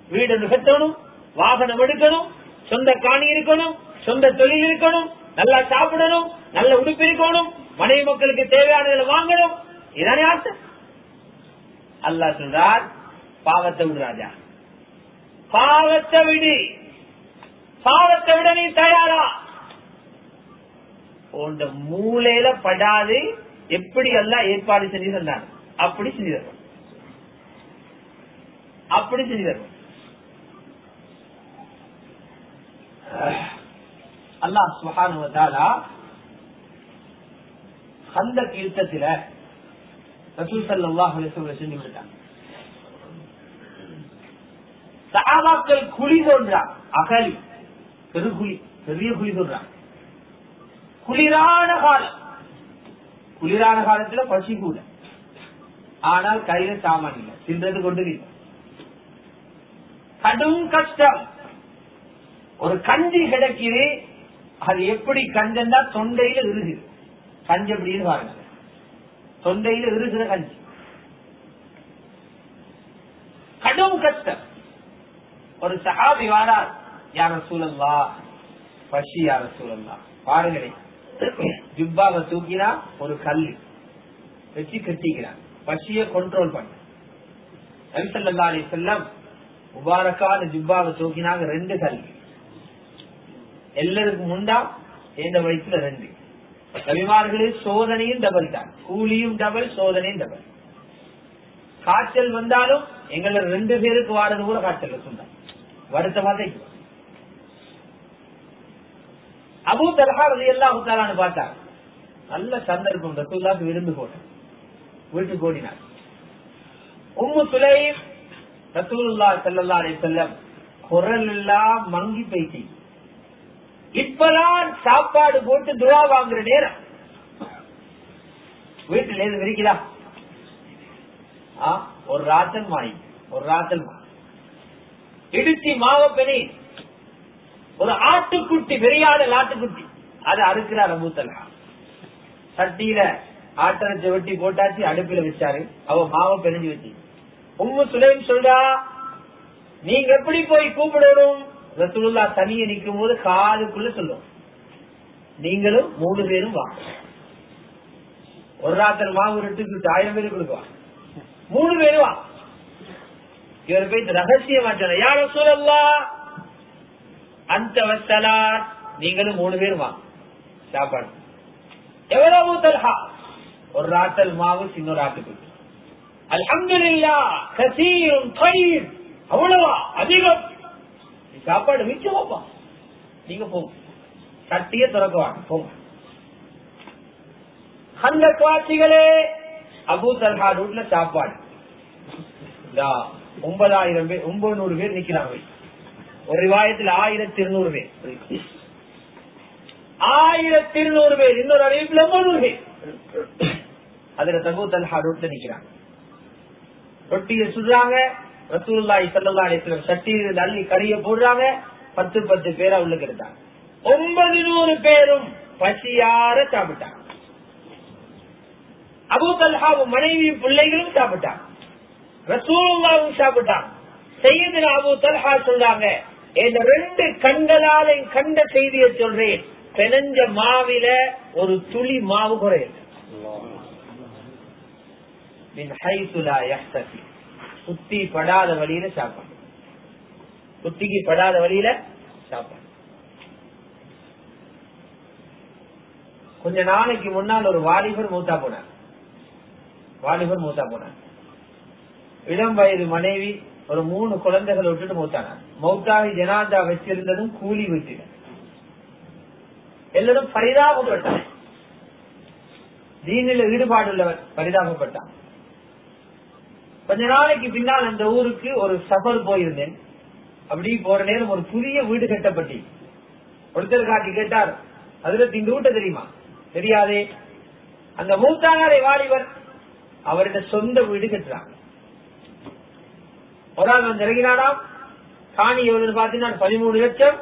வீடு நிகழ்த்தணும் வாகனம் எடுக்கணும் சொந்த காணி இருக்கணும் சொந்த தொழில் இருக்கணும் நல்லா சாப்பிடணும் நல்ல உடுப்பு இருக்கணும் மனைவி மக்களுக்கு தேவையானதை வாங்கணும். இதானே ஆசை அல்லா சொல்றார் பாவத்தை ராஜா பாவத்தை விடு. பாவத்தை விட நீ தயாரா? உண்ட மூலையில படாது. எப்படி எல்லாம் ஏற்பாடு செஞ்சு சொன்னார் அப்படி செஞ்சு தருவோம் அப்படி செஞ்சு தருவோம் அல்லாஹ் சுகானுவதாலா அந்த யுத்தத்தில ரசூல் சல்லாஹ் செஞ்சு விட்டாங்க சகாபாக்கள் குழி தோன்றான் அகலி. பெருகுழி பெரிய குழி தோன்றான் குளிரான காலம். குளிரான காலத்துல பசி கூட. ஆனால் கையில சாமான் இல்லை தின்றது கொண்டு இல்லை கடும் கஷ்டம். ஒரு கஞ்சி கிடைக்குது. அது எப்படி கஞ்சன்னா தொண்டையில இருகுது கஞ்சி அப்படின்னு பாருங்க. தொண்டையில இருக்கிற கஞ்சி. கடும் கஷ்டம். ஒரு சஹாபி வாரார் யார சூழல்லா பசி யார சூழல்லா பாருங்களே. ஜுப்பாவை தூக்கினா ஒரு கல் வச்சு கட்டிக்கிறார். பசிய கண்ட்ரோல் பண்ண. நபிசல்லா அலி செல்லம் முபாரக்கான ஜுப்பாவை தூக்கினாங்க ரெண்டு கல் எல்லாருக்கும் முண்டா எந்த வயசுல ரெண்டு. ரவிமார்களே சோதனையும் டபுள் தான். கூலியும் டபுள் சோதனையும் டபுள் காய்ச்சல் வந்தாலும் எங்களை ரெண்டு பேருக்கு வாரது கூட காய்ச்சல் சொன்னாங்க வருத்தமா அபு தலஹா அது எல்லாம் பார்த்தா நல்ல சந்தர்ப்பம் ரசூல்லாக்கு விருந்து போட்டேன் வீட்டுக்கு ஓடினார் உம்மு சுலைம் ரசூல்லா செல்லல்லா அலை செல்லம் குரல் எல்லாம் மங்கி போயிட்டு இப்பதான் சாப்பாடு போட்டு துவா வாங்குற நேரம். வீட்டுல எது விரிக்குதா ஒரு ராத்தல் மாறி ஒரு ராத்தல் மாறி இடிச்சி மாவப்பெனி ஒரு ஆட்டுக்குட்டி பெரியாத ஆட்டுக்குட்டி அது அறுக்கிறார் மூத்தல சட்டியில ஆட்டரச்ச வெட்டி போட்டாச்சு அடுப்பில வச்சாரு. அவ மாவ பெரிஞ்சு வச்சு. உம்மு சுலைம் சொல்றா நீங்க எப்படி போய் கூப்பிடணும்? ரசூல்லா தனிய நிக்கும் போது காலுக்குள்ள சொல்லும். நீங்களும் மூணு பேரும் வாங்க ஒரு ராத்திரி மாவு ரெட்டுக்கு ஆயிரம் பேருக்கு கொடுக்குவாங்க மூணு பேரும் வாங்க இவர் போய் ரகசியமா சொன்ன யார சூழல்லா அந்த வசலா நீங்களும் மூணு பேர் வா சாப்பாடு. எவ்வளவு தல்ஹா ஒரு ராட்டல் மாவு சின்ன ராத்துக்கு அல்ஹம்துலில்லா கசீரும் கயிர் அவ்வளவா? அதிகம். சாப்பாடு மிச்சம் வைப்பா நீங்க போங்க. சட்டிய திறக்குவாங்க போங்க. அந்த காட்சிகளே அபு தல்ஹா ரூட்ல சாப்பாடு. ஒன்பதாயிரம் பேர் ஒன்பது நூறு பேர் நிக்கிறாங்க ஒரு ரிவாயத்தில் ஆயிரத்தி இருநூறு பேர். ஆயிரத்தி இருநூறு பேர் இன்னொரு அறிவிப்பில் ஒன்பது பேர். அதுல தபு தல்ஹா ரூட்ல நிக்கிறாங்க. ரொட்டியை சுடுறாங்க ரசூல்லாய் சல்லா அலிஸ்லம் சட்டியில் அள்ளி கறிய போடுறாங்க பத்து பத்து பேரா உள்ள இருந்தாங்க ஒன்பது நூறு பேரும் பசியார சாப்பிட்டாங்க. அபு தல்ஹாவும் மனைவி பிள்ளைகளும் சாப்பிட்டாங்க. ரசூலுல்லாவும் சாப்பிட்டான். செய்யதில் அபு தல்ஹா சொல்றாங்க இந்த ரெண்டு கண்களால கண்ட செய்தியை சொல்றேன். பெனஞ்ச மாவில ஒரு துளி மாவு குறையுது புத்தி குத்தி படாத வழியில சாப்பாடு. குத்திக்கு படாத வழியில சாப்பாடு. கொஞ்ச நாளைக்கு முன்னால் ஒரு வாலிபர் மூத்தா போனார். வாலிபர் மூத்தா போனார். இளம் வயது மனைவி ஒரு மூணு குழந்தைகளை விட்டுட்டு மூத்தானார் மௌத்தாகி ஜனாதா வச்சிருந்ததும் கூலி வீட்டில. எல்லாரும் பரிதாபப்பட்டான் தீனில் ஈடுபாடு உள்ளவர் பரிதாபப்பட்டான் கொஞ்ச நாளைக்கு பின்னால் அந்த ஊருக்கு ஒரு சஃபர் போயிருந்தேன். அப்படி போற நேரம் ஒரு புதிய வீடு கட்டப்பட்டி ஒருத்தர் காட்டி கேட்டார் அதுல இந்த வீட்டை தெரியுமா? தெரியாதே. அந்த மூத்தானாரை வாலிபர் அவருடைய சொந்த வீடு கட்டுறாங்க. ஒரு ஆள் வந்து இறங்கினாராம். காணி எவ்வளவு பாத்தீங்கன்னா பதிமூணு லட்சம்.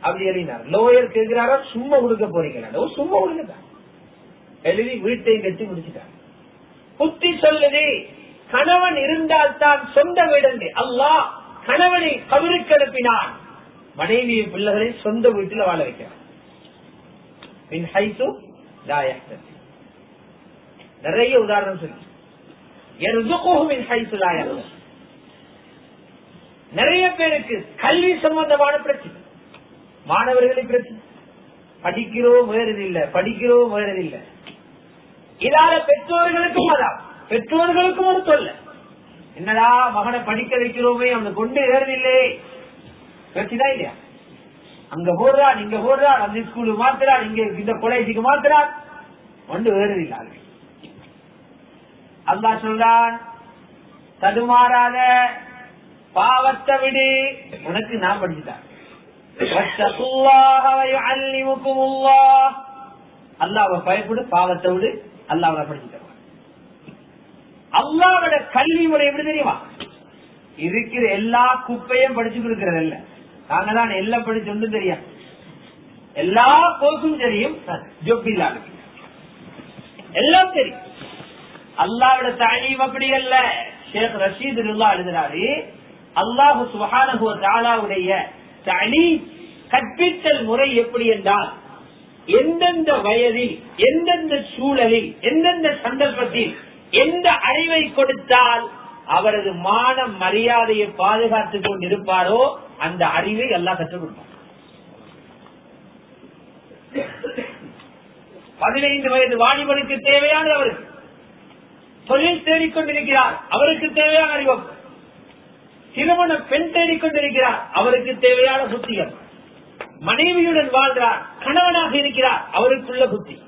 அப்படி எழுதினார் லோயர் கேட்கிறாரா சும்மா கொடுக்க போறீங்களா? சும்மா கொடுங்க. எழுதி வீட்டை கட்டி முடிச்சுட்டார். புத்தி சொல்லுது கணவன் இருந்தால் தான் சொந்த வீடு அல்லாஹ் கணவனை கபருக்கு அனுப்பினான். பிள்ளைகளை சொந்த வீட்டில் வாழ வைக்கிறார். நிறைய உதாரணம் சொல்லி. நிறைய பேருக்கு கல்வி சம்பந்தமான பிரச்சனை. மாணவர்களுக்கு பிரச்சனை. படிக்கிறோம் வேறது இல்ல படிக்கிறோம் வேறது இல்ல இதால பெற்றோர்களுக்கும் அதான். பெற்றோர்களுக்கும் ஒரு சொல்ல என்னடா மகனை படிக்க வைக்கிறோமே அவனை கொண்டு ஏறதில்லை. பிரச்சனை இல்லையா? அங்க போடுறான் இங்க போடுறான் அந்த ஸ்கூலுக்கு மாத்துறான் இங்க இந்த காலேஜுக்கு மாத்துறான். ஒன்று வேறதில்லை அல்லா சொல்றான் தடுமாறாத பாவத்தை விடு. உனக்கு நான் படிச்சுட்டேன். அல்லாவை பயப்படு பாவத்தை விடு. அல்லாவை படிச்சு தருவான். அல்லாவோட கல்வி முறை எப்படி தெரியுமா? இருக்கிற எல்லா குப்பையும் படிச்சு கொடுக்கறது இல்ல. நாங்க தான் எல்லாம் படிச்சு ஒன்றும் தெரியும். எல்லா கோர்ஸும் தெரியும். ஜொப் எல்லாம் தெரியும். அல்லாவோட தாலீம் அப்படி அல்ல ஷேக் ரஷீத் எழுதுறாரு அல்லாஹு சுகானுடைய தாலாவுடைய கற்பித்தல் முறை எப்படி என்றால் எந்தெந்த வயதில் எந்தெந்த சூழலில் எந்தெந்த சந்தர்ப்பத்தில் எந்த அறிவை கொடுத்தால் அவரது மான மரியாதையை பாதுகாத்துக் கொண்டிருப்பாரோ அந்த அறிவை எல்லாம் கற்றுக் கொடுப்பார் பதினைந்து வயது வாலிபனுக்கு தேவையான அவருக்கு. தொழில் தேடிக்கொண்டிருக்கிறார் அவருக்கு தேவையான அறிவம் திருமண பெண் தேடிக்கொண்டிருக்கிறார். அவருக்கு தேவையான புத்தியம் மனைவியுடன் வாழ்கிறார். கணவனாக இருக்கிறார். அவருக்குள்ள புத்தி.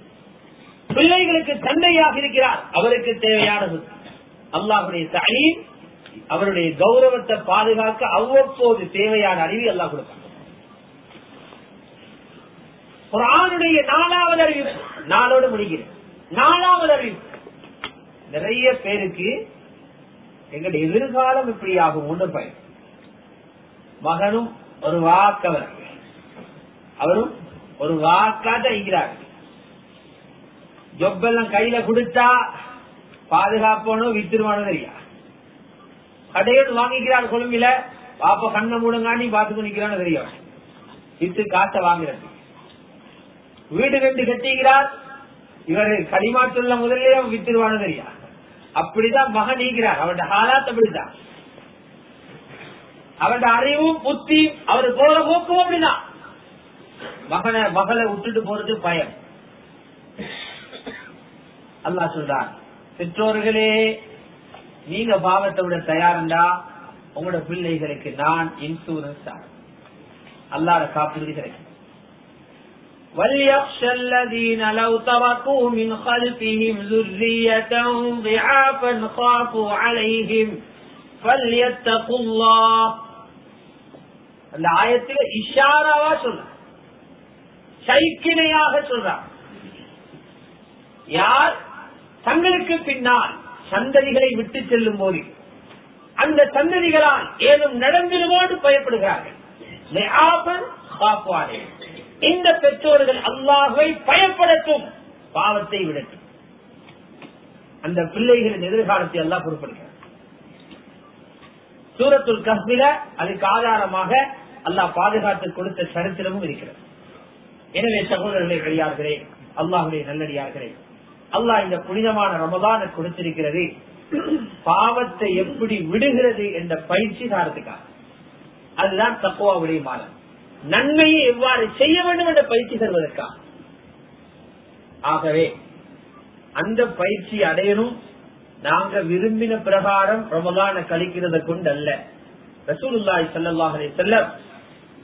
பிள்ளைகளுக்கு தந்தையாக இருக்கிறார். அவருக்கு தேவையான புத்தி. அல்லாஹுடைய தலீம் அவருடைய கௌரவத்தை பாதுகாக்க அவ்வப்போது தேவையான அறிவு எல்லாம் கொடுப்பாங்க குரானுடைய நாலாவது அறிவு. நாளோடு முடிகிறேன். நாலாவது அறிவு. நிறைய பேருக்கு எங்களுடைய எதிர்காலம் இப்படி ஆகும் ஒன்று பயன் மகனும் ஒரு வாக்கவர். அவரும் ஒரு வாக்காக இருக்கிறார் ஜொப்பெல்லாம் கையில கொடுத்தா பாதுகாப்பானோ வித்துருவானோ தெரியா? கடையோடு வாங்கிக்கிறார் கொழும்பில பாப்ப கண்ணை மூடங்காண்டி பார்த்து நிக்கிறான்னு தெரியும் வித்து காசை வாங்குறது. வீடு ரெண்டு கட்டிக்கிறார். இவர் களிமாட்டுள்ள முதல்ல வித்துருவானு தெரியா? அப்படிதான் மகன் நீக்கிறார் அவருடைய ஹாலாத் அப்படிதான் அவருடைய அறிவும் புத்தி அவரு போற போக்கும் அப்படிதான். மகனை மகளை விட்டுட்டு போறது பயம். அல்லாஹ் சொல்றார் பெற்றோர்களே நீங்க பாவத்தை விட தயாருண்டா? உங்களோட பிள்ளைகளுக்கு நான் இன்சூரன்ஸ் அல்லாத காப்பீடு கிடைக்கும். وليخشى الذين لو تركوا من خلفهم ذرية ضعافا خافوا عليهم فليتقوا الله அந்த ஆயத்துல இஷாராவா சொல்ற சைக்கிணையாக சொல்றார் யார் தங்களுக்கு பின்னால் சந்ததிகளை விட்டு செல்லும் போது அந்த சந்ததிகளால் ஏதும் நடந்திருமோடு பயப்படுகிறார்கள் இந்த பெற்றோர்கள் அல்லாஹை பயப்படுத்தும் பாவத்தை விடட்டும். அந்த பிள்ளைகளின் எதிர்காலத்தை எல்லாம் பொறுப்படுகிறார் சூரத்துல் கஸ்மில அதுக்கு ஆதாரமாக அல்லாஹ் பாதுகாத்து கொடுத்த சரித்திரமும் இருக்கிறது. எனவே சகோதரர்களை வெளியாகிறே அல்லாஹுடைய நல்லடியாகிறேன் அல்லாஹ் இந்த புனிதமான ரமதான கொடுத்திருக்கிறது. பாவத்தை எப்படி விடுகிறது என்ற பயிற்சி தாரத்துக்காக அதுதான் தக்குவாவுடைய மாதம் நன்மையை எவ்வாறு செய்ய வேண்டும் என்ற பயிற்சி தருவதற்காக. ஆகவே அந்த பயிற்சி அடையணும். நாங்க விரும்பின பிரகாரம் ரமலான கழிக்கிறத கொண்டு அல்ல ரசூலுல்லாய் சல்லாஹலை செல்லம்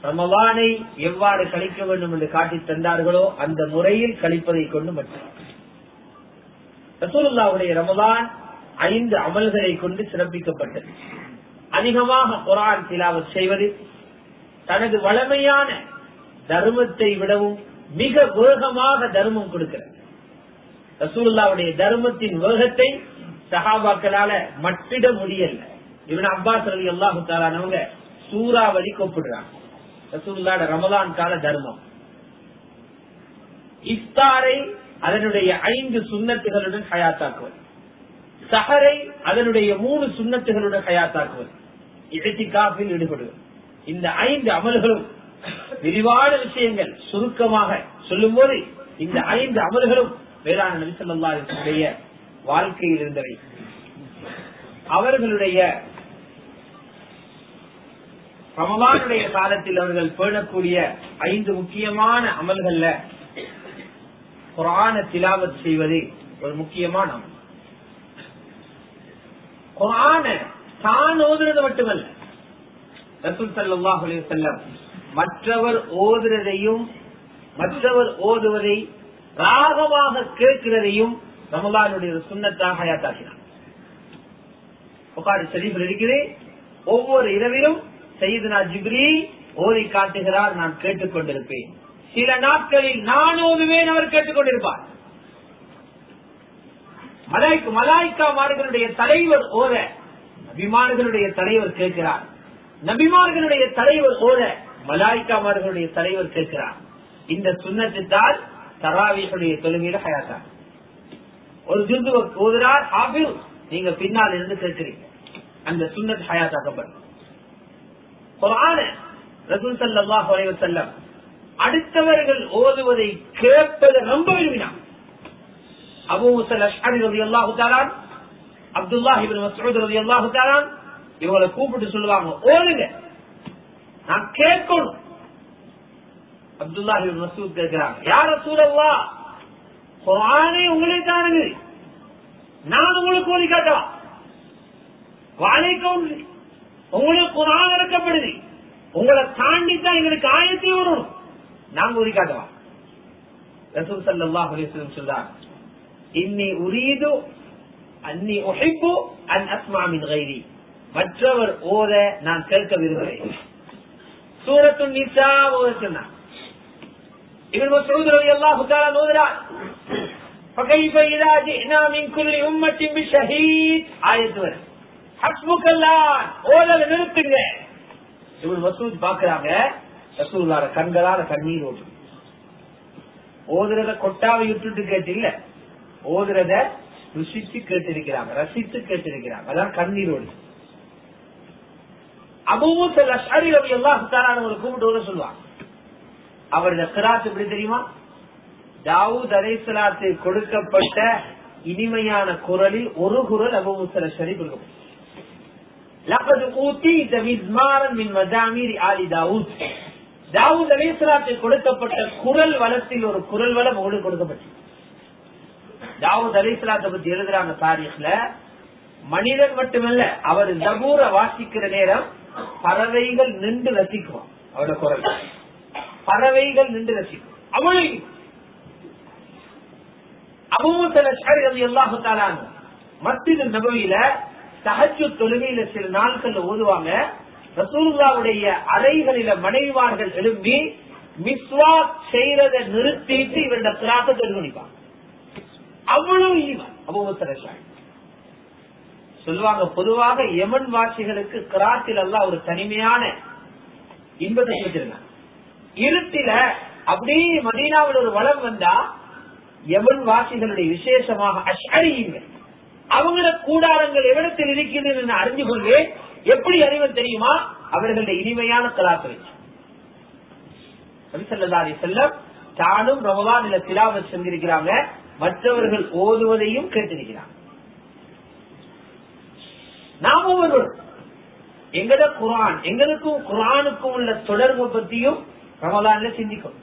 ரமலானை எவ்வாறு கழிக்க வேண்டும் என்று காட்டி தந்தார்களோ அந்த முறையில் கழிப்பதை கொண்டு மட்டும். ரசூலுல்லாவுடைய ரமலான் ஐந்து அமல்களை கொண்டு சிறப்பிக்கப்பட்டது. அதிகமாக குரான் திலாவத் செய்வது தனது வளமையான தர்மத்தை விடவும் மிக வேகமாக தர்மம் கொடுக்கிறது ரசூல்லாவுடைய தர்மத்தின் வேகத்தை சஹாபாக்களால மட்டிட முடியல. இவன் அப்பாஸ் அலி அல்லாஹு தாலானவங்க சூறாவளி கூப்பிடுறாங்க. ரசூல்லாட ரமதான் கால தர்மம். இஃப்தாரை அதனுடைய ஐந்து சுண்ணத்துகளுடன் ஹயாத்தாக்குவது. சஹரை அதனுடைய மூணு சுண்ணத்துகளுடன் ஹயாத்தாக்குவது. இடத்தி காப்பில் ஈடுபடுவது. இந்த ஐந்து அமல்களும் விரிவான விஷயங்கள் சுருக்கமாக சொல்லும் போது இந்த ஐந்து அமல்களும் வேளாண் நபிசல்லாருடைய வாழ்க்கையில் இருந்தவை. அவர்களுடைய ரமவானுடைய காலத்தில் அவர்கள் பேணக்கூடிய ஐந்து முக்கியமான அமல்கள்ல குரான திலாவத் செய்வது ஒரு முக்கியமான அமல். குரான தான் ஓதுறது மட்டுமல்ல ரசூல் சல்லாஹ் செல்லம் மற்றவர் ஓதுறதையும் மற்றவர் ஓதுவதை ராகமாக கேட்கிறதையும் ரமலானுடைய சுண்ணத்தாக ஹயாத்தாக்கினார் புகாரி ஷரீஃபில் இருக்கிறேன் ஒவ்வொரு இரவிலும் செய்தனா ஜிப்ரி ஓதி காட்டுகிறார் நான் கேட்டுக்கொண்டிருப்பேன். சில நாட்களில் நான் ஓதுவேன் அவர் கேட்டுக்கொண்டிருப்பார். மலாய்க்கு மலாய்க்கா மார்களுடைய தலைவர் ஓத விமானங்களுடைய தலைவர் கேட்கிறார். நபிமார்களுடைய தலைவர் போல மலாய்க்காமார்களுடைய தலைவர் கேட்கிறார். இந்த சுண்ணத்தை தான் தராவிகளுடைய தொழுகையில ஹயாத்தா. ஒரு ஜிந்து ஓதுறார் ஹாபில் நீங்க பின்னால் இருந்து கேட்கிறீங்க. அந்த சுண்ணத் ஹயாத்தாக்கப்படும். குரான ரசூல் சல்லாஹ் செல்லம் அடுத்தவர்கள் ஓதுவதை கேட்பதை ரொம்ப விரும்பினான். அபு முசல் அஷ்ஹரி ரவி அல்லாஹு தாரான் அப்துல்லாஹிபின் மசூத் ரவி அல்லாஹு தாரான் இவங்களை கூப்பிட்டு சொல்லுவாங்க ஓடுங்க. நான் கேட்கணும். அப்துல்லாஹ் மசூத் கேட்கிறாங்க யார சூழல்லா குரானே உங்களே தானுங்க நான் உங்களுக்கு ஓதி காட்டவா? வாழைக்கும் உங்களுக்கு குரான் இறக்கப்படுது உங்களை தாண்டி தான் எங்களுக்கு ஆயத்தி வரணும். நாங்க ஓதி காட்டவா? ரசூல் சல்லாஹ் அலிஸ்லம் சொல்றாங்க இன்னி உரீது அன்னி உஹிப்பு அன் அஸ்மாமின் கைரி. மற்றவர் ஓத நான் கேட்க விரும்புகிறேன் சூரத்து நிசா ஓத சொன்னான் இவன் மசூத் ரவி அல்லாஹு தாலா ஓதுறார் فكيف إذا جئنا من كل أمة بشهيد آية வரை حسبك الله ஓதல நிறுத்துங்க இவன் மசூத் பாக்குறாங்க ரசூல்லார கண்களால கண்ணீர் ஓட்டு ஓதுறத கொட்டாவை விட்டுட்டு கேட்டு இல்ல ஓதுறத ருசித்து கேட்டிருக்கிறாங்க ரசித்து கேட்டிருக்கிறாங்க அதான் கண்ணீரோடு அபூசல் அஷரி ரவி அல்லாஹாரானவங்களை கூப்பிட்டு வர சொல்லுவாங்க. அவருடைய சிராத் எப்படி தெரியுமா? தாவூத் அலைசலாத்து கொடுக்கப்பட்ட இனிமையான குரலில் ஒரு குரல் அபூசல் அஷரி கொடுக்கப்படும். கொடுக்கப்பட்ட குரல் வளத்தில் ஒரு குரல் வளம் உங்களுக்கு கொடுக்கப்பட்டது. தாவூத் அலிஸ்லாத்தை பத்தி எழுதுறாங்க தாரீஃப்ல மனிதன் மட்டுமல்ல அவர் ஜபூரை வாசிக்கிற நேரம் பறவைகள் நின்று ரசிக்கும். அவரோட குரல். பறவைகள் நின்று ரசிக்கும். அவ்வளவு அபூசலாங்க மத்திய நபவியில சஹஜு தொழுகையில சில நாட்கள் ஓதுவாங்க. ரசூல்லாவுடைய அறைகளில மனைவார்கள் எழும்பி மிஸ்வா செய்யறதை நிறுத்திட்டு இவருடைய கிராத்த தொழுகணிப்பாங்க அவ்வளவு ஈவன் அபூசலாங்க சொல்லுவாங்க பொதுவாக யமன் வாசிகளுக்கு கிராத்தில் எல்லாம் ஒரு தனிமையான இன்பத்தை வச்சிருந்தாங்க இருட்டில அப்படியே மதீனாவில் ஒரு வளம் வந்தா யமன் வாசிகளுடைய விசேஷமாக அஷரியுங்கள் அவங்கள கூடாரங்கள் எவ்விடத்தில் இருக்கிறது என்று அறிஞ்சு கொண்டு எப்படி அறிவன் தெரியுமா? அவர்களுடைய இனிமையான கலாத்தை வச்சு. நபிசல்லாதி செல்லம் தானும் ரமதான் இல்ல திலாவத் செஞ்சிருக்கிறாங்க. மற்றவர்கள் ஓதுவதையும் கேட்டிருக்கிறாங்க. நாம எங்கட குரான் எங்களுக்கும் குரானுக்கும் உள்ள தொடர்பு பத்தியும் ரமலான்ல சிந்திக்கும்.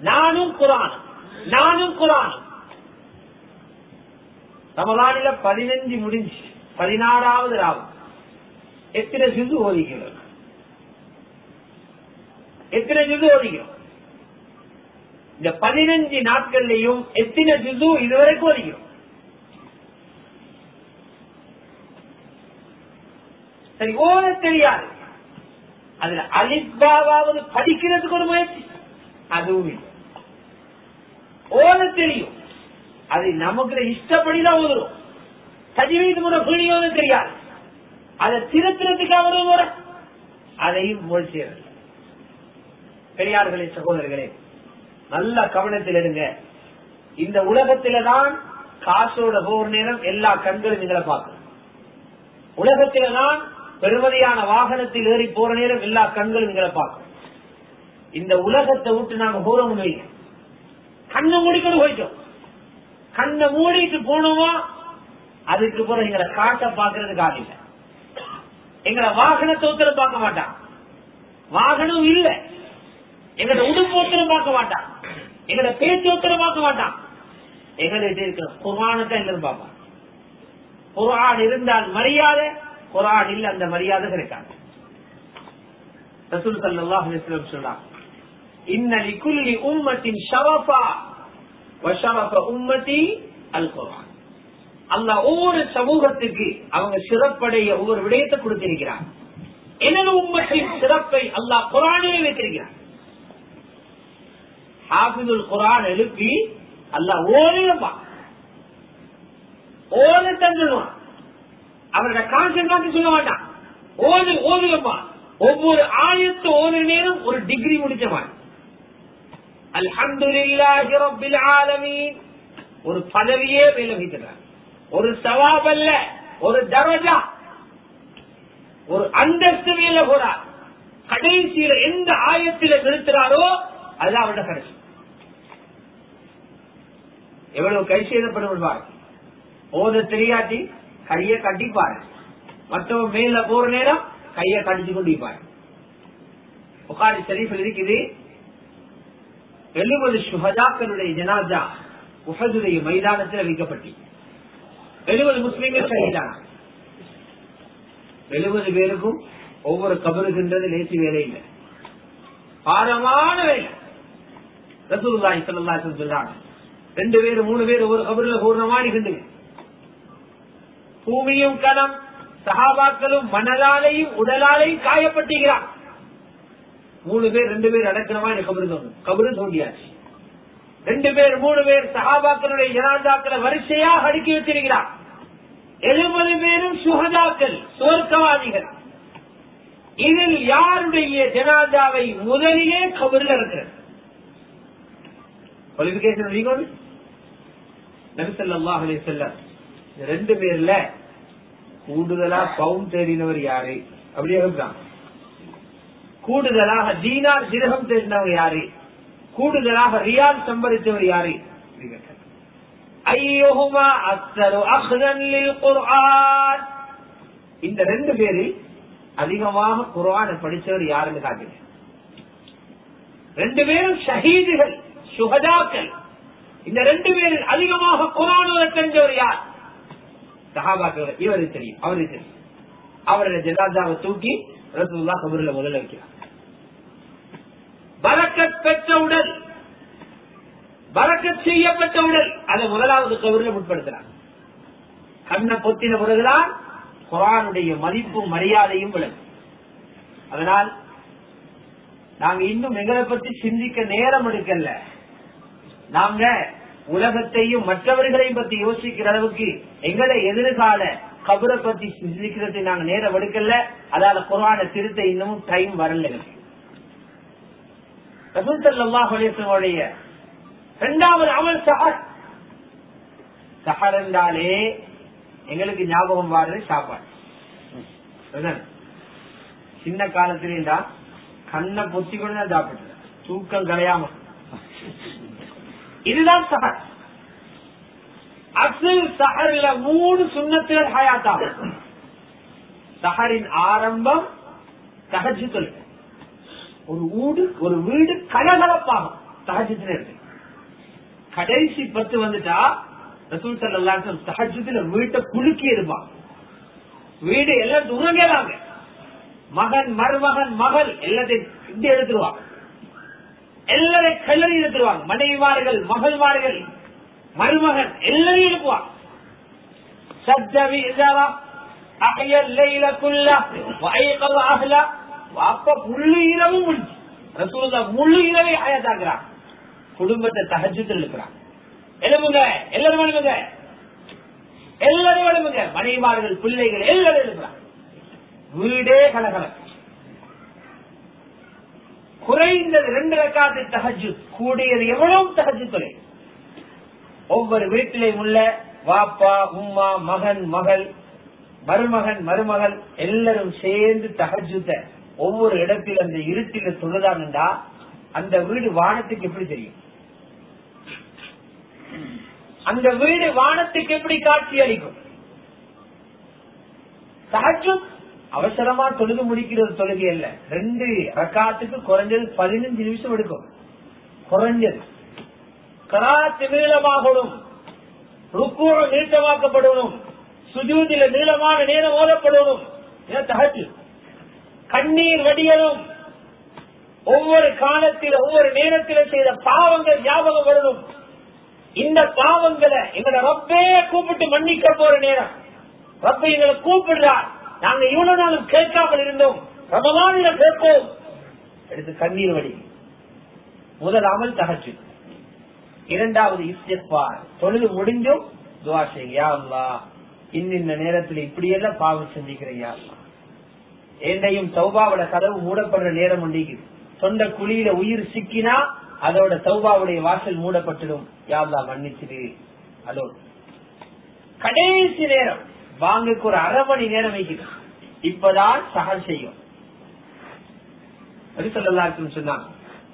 நானும் குரான் நானும் குரான். ரமலானில பதினஞ்சு முடிஞ்சு பதினாறாவது ராவம் எத்தனை சிந்து ஓதிக்கிறோம் எத்தனை சிந்து ஓதிக்கிறோம் இந்த பதினஞ்சு நாட்கள்லயும் எத்தனை சிந்து இதுவரைக்கும் ஓதிக்கிறோம் சரி ஓன தெரியாது. அதுல அலிப்பாவது படிக்கிறதுக்கு ஒரு முயற்சி. அதுவும் இல்லை. ஓன தெரியும். அது நமக்கு இஷ்டப்படிதான் ஓதுறோம் தஜிவீது முறை புரியோத தெரியாது. அதை திருத்துறதுக்காக ஒரு முறை. அதையும் முயற்சியது பெரியார்களே சகோதரர்களே நல்ல கவனத்தில் எடுங்க இந்த உலகத்தில்தான் காசோட போர் நேரம் எல்லா கண்களும் எங்களை பார்க்கணும் உலகத்தில்தான் பெருமதியான வாகனத்தில் ஏறி போற நேரம் எல்லா கண்களும் எங்களை பார்க்கும். இந்த உலகத்தை விட்டு நாங்க போறோம் கண்ணை மூடிக்கொண்டு போயிட்டோம். கண்ணை மூடிட்டு போனோமா? அதுக்கு பிறகு எங்களை காட்ட பாக்குறதுக்கு ஆள் இல்லை. எங்களை வாகனத்தை ஒருத்தர பார்க்க மாட்டான். வாகனம் இல்ல. எங்களோட உடுப்பு ஒருத்தர பார்க்க மாட்டான். எங்களோட பேச்சு ஒருத்தர பார்க்க மாட்டான். எங்கள்கிட்ட இருக்கிற குரானத்தை எல்லாரும் பார்ப்பான் குரான் இருந்தால் மரியாதை குரானில் அந்த மரியாதை கிடைக்காது ரசூல் சல்லாஹ் அலிஸ்லம் சொல்றாங்க இன்ன லிகுல்லி உம்மத்தின் ஷவபா வஷவப உம்மதி அல் குரான் அல்ல ஒவ்வொரு சமூகத்துக்கு அவங்க சிறப்படைய ஒவ்வொரு விடயத்தை கொடுத்திருக்கிறார். எனது உம்மத்தின் சிறப்பை அல்லாஹ் குரானிலே வைத்திருக்கிறார். ஹாபிதுல் குரான் எழுப்பி அல்லாஹ் ஓடியப்பா ஓர தந்துடுவான் அவரோட கான்சென்ட்ராட்டு சொல்ல மாட்டான். ஓது ஓதுகப்பா ஒவ்வொரு ஆயத்து ஓது நேரம் ஒரு டிகிரி முடிச்சவன் மாதிரி ஒரு பதவியே விலகிக்கிறார். ஒரு சவாப் அல்ல ஒரு தரஜா. ஒரு அந்தஸ்து மேல போறார். கடைசியில எந்த ஆயத்தில நிறுத்துறாரோ அதுதான் அவரோட கடைசி. எவ்வளவு கை செய்தப்படுவார் ஓத தெரியாட்டி கைய கட்டிப்பாரு மற்றவன் மேல போற நேரம் கைய கடிச்சு கொண்டிருப்பாரு புகாரி ஷரீஃபில் இருக்குது எழுபது சுகதாக்களுடைய ஜனாஜா உஹதுடைய மைதானத்தில் வைக்கப்பட்டு. எழுபது முஸ்லீம்கள் சகிதான எழுபது பேருக்கும் ஒவ்வொரு கபருகின்றது லேசி வேலை இல்லை. பாரமான வேலை. ரசூலுல்லாஹி ஸல்லல்லாஹு ரெண்டு பேர் மூணு பேர் ஒவ்வொரு கபருல பூர்ணமா கிண்டுங்க. பூமியும் கலம் சகாபாக்களும் மணலாலையும் உடலாலையும் காயப்பட்டீங்களா மூணு பேர் ரெண்டு பேர் அடக்கணமா எனக்கு கபரு தோணும். கபரு தோண்டியாச்சு. ரெண்டு பேர் மூணு பேர் சகாபாக்களுடைய ஜனாதாக்களை வரிசையாக அடுக்கி வச்சிருக்கிறார் எழுபது பேரும் சுகதாக்கள் சுவர்க்கவாதிகள். இதில் யாருடைய ஜனாதாவை முதலிலே கபரில் இருக்கிறது குவாலிபிகேஷன் நபிசல்லாஹ் அலி செல்லம் ரெண்டு பேர்ல கூடுதலா பவுன் தேடினவர் யாரு? அப்படியே கூடுதலாக தீனார் திரகம் தேடினவர் யாரு? கூடுதலாக ரியால் சம்பாதித்தவர் யாரு? ஐயோகுமா அக்தரு அஹ்தன் குர்ஆன். இந்த ரெண்டு பேரில் அதிகமாக குர்ஆனை படிச்சவர் யாருன்னு காட்டுங்க. ரெண்டு பேரும் ஷஹீதுகள் சுகதாக்கள் இந்த ரெண்டு பேரில் அதிகமாக குரானுவ தெரிஞ்சவர் யார்? சஹாபாக்கள் இவருக்கு தெரியும் அவருக்கு தெரியும். அவரோட ஜனாதாவை தூக்கி ரசூல்லா கபூர்ல முதல்ல வைக்கிறார். பரக்கத் பெற்ற உடல் பரக்கத் செய்யப்பட்ட உடல் அதை முதலாவது கபூர்ல முற்படுத்துறார். கண்ணை பொத்தின பிறகுதான் குரானுடைய மதிப்பும் மரியாதையும் விளங்கும். அதனால் நாங்க இன்னும் எங்களை பத்தி சிந்திக்க நேரம் எடுக்கல. நாங்க உலகத்தையும் மற்றவர்களையும் பத்தி யோசிக்கிற அளவுக்கு எங்களை எதிர்கால கபரை பத்தி சிந்திக்கிறதை நாங்க நேரம் எடுக்கல. அதால குரான திருத்த இன்னமும் டைம் வரல. எனக்கு இரண்டாவது அமல் சஹர். சஹர் என்றாலே எங்களுக்கு ஞாபகம் வாடுறது சாப்பாடு சின்ன காலத்திலேண்டா கண்ணை பொத்தி கொண்டு தான் சாப்பிட்டு தூக்கம் கலையாம. இதுதான் சஹர் அசில் சஹர்ல மூணு சுண்ணத்துகள் ஹயாத்தா சஹரின் ஆரம்பம் தகஜு தொழில் ஒரு வீடு ஒரு வீடு கலகலப்பாகும் தகஜத்துல இருக்கு கடைசி பத்து வந்துட்டா ரசூல் சல்லாஹம் தகஜத்துல வீட்டை குலுக்கி இருப்பான் வீடு எல்லாம் துறங்கலாங்க மகன் மருமகன் மகள் எல்லாத்தையும் இங்க எடுத்துருவாங்க எல்லாரையும் கல்லறி எடுத்துருவாங்க மனைவிமார்கள் மகள்வார்கள் மருமகன் எல்லாரையும் எழுப்புவாங்க சத்தவி இதாவா லைல குல்லா குடும்பத்தை தகஜத்தில் இருக்கிறான். எழுப்புங்க எல்லாரும் எழுப்புங்க எல்லாரும் எழுப்புங்க மனைவிமார்கள் பிள்ளைகள் எல்லாரும் எழுப்புறாங்க வீடே கலகலக்கு. குறைந்தது ரெண்டு ரக்காத்து தகஜு கூடியது எவ்வளவு தகஜு தொலை? ஒவ்வொரு வீட்டிலையும் உள்ள வாப்பா உம்மா மகன் மகள் மருமகன் மருமகள் எல்லாரும் சேர்ந்து தகஜுத ஒவ்வொரு இடத்தில் அந்த இருட்டில தொழுதாங்கண்டா அந்த வீடு வானத்துக்கு எப்படி தெரியும்? அந்த வீடு வானத்துக்கு எப்படி காட்சி அளிக்கும்? தகஜுத் அவசரமா தொழுது முடிக்கிறது தொழுகை அல்ல. ரெண்டு ரக்காத்துக்கு குறைஞ்சது பதினஞ்சு நிமிஷம் எடுக்கும். குறைஞ்சது. கராத்து நீளமாகணும். ருக்கு நீட்டமாக்கப்படணும். சுஜூதில நீளமான நேரம் ஓதப்படணும். தகச்சு? கண்ணீர் வடியணும். ஒவ்வொரு காலத்தில் ஒவ்வொரு நேரத்தில் செய்த பாவங்கள் ஞாபகம் வரணும் இந்த பாவங்களை எங்களை ரப்பே கூப்பிட்டு மன்னிக்க போற நேரம். ரப்ப எங்களை கூப்பிடுறார். நாங்க இவ்வளவு நாளும் கேட்காமல் இருந்தோம். ரமவானில கேட்போம். எடுத்து கண்ணீர் வடி. முதல் அமல் தகச்சு இரண்டாவது இஸ்திஃபார் தொழுது முடிஞ்சும் துவா செய்யா அல்லா இன்னின்ன நேரத்தில் இப்படியெல்லாம் பாவம் செஞ்சுக்கிறையா என்னையும் சௌபாவோட கதவு மூடப்படுற நேரம் ஒன்றிக்கு சொந்த குழியில உயிர் சிக்கினா அதோட சௌபாவுடைய வாசல் மூடப்பட்டுடும். யாவ்லா மன்னிச்சிரு அதோடு கடைசி நேரம். வாங்குக்கு ஒரு அரை மணி நேரம் வைக்குது இப்பதான் சகல் செய்யும். சொல்லலாருக்குன்னு சொன்னாங்க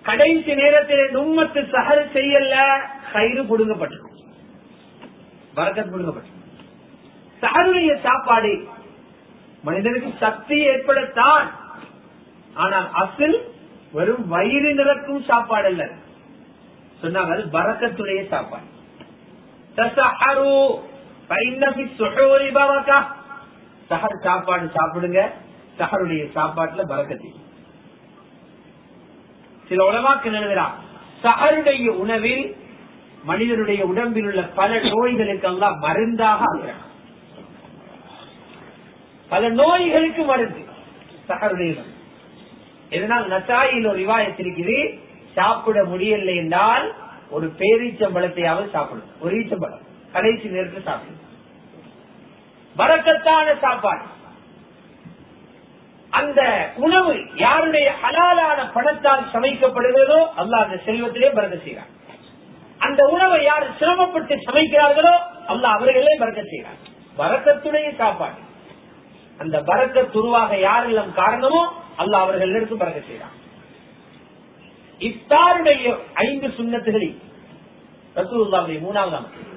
கடைசி நேரத்தில் நும்மத்து சகல் செய்யல கயிறு புடுங்கப்பட்டிருக்கும். வரக்கத் புடுங்கப்பட்டு சகருடைய சாப்பாடு மனிதனுக்கு சக்தி ஏற்படத்தான். ஆனால் அசில் வெறும் வயிறு நிறக்கும் சாப்பாடு அல்ல. சொன்னாங்க அது பறக்கத்துடைய சாப்பாடு. சஹர் சாப்பாடு சாப்பிடுங்க. சஹருடைய சாப்பாட்டுல பறக்கத்தி. சில உலமாக்கு எழுதுறான் சஹருடைய உணவில் மனிதனுடைய உடம்பில் உள்ள பல நோய்களுக்கு எல்லாம் மருந்தாக ஆகிறான் பல நோய்களுக்கு மருந்து. சஹருடைய உணவு. இதனால் நசாயில் ஒரு விவாயத்திருக்குது சாப்பிட முடியலை என்றால் ஒரு பேரீச்சம்பழத்தையாவது சாப்பிடும் ஒரு ஈச்சம்பழம். கடைசி நேரத்தில் சாப்பிடும் வரக்கத்தான சாப்பாடு. அந்த உணவு யாருடைய ஹலாலான பணத்தால் சமைக்கப்படுகிறதோ அல்லா அந்த செல்வத்திலே பறக்க செய்கிறார் அந்த உணவை யார் சிரமப்பட்டு சமைக்கிறார்களோ அல்ல அவர்களே பறக்க செய்கிறார் வரக்கத்துடைய சாப்பாடு. அந்த பறக்க துருவாக யாரெல்லாம் காரணமோ அல்ல அவர்களுக்கு பறக்க செய்கிறார் இஃப்தாருடைய ஐந்து சுண்ணத்துகளில் ரசூலுல்லாவுடைய மூணாவது அம்சம்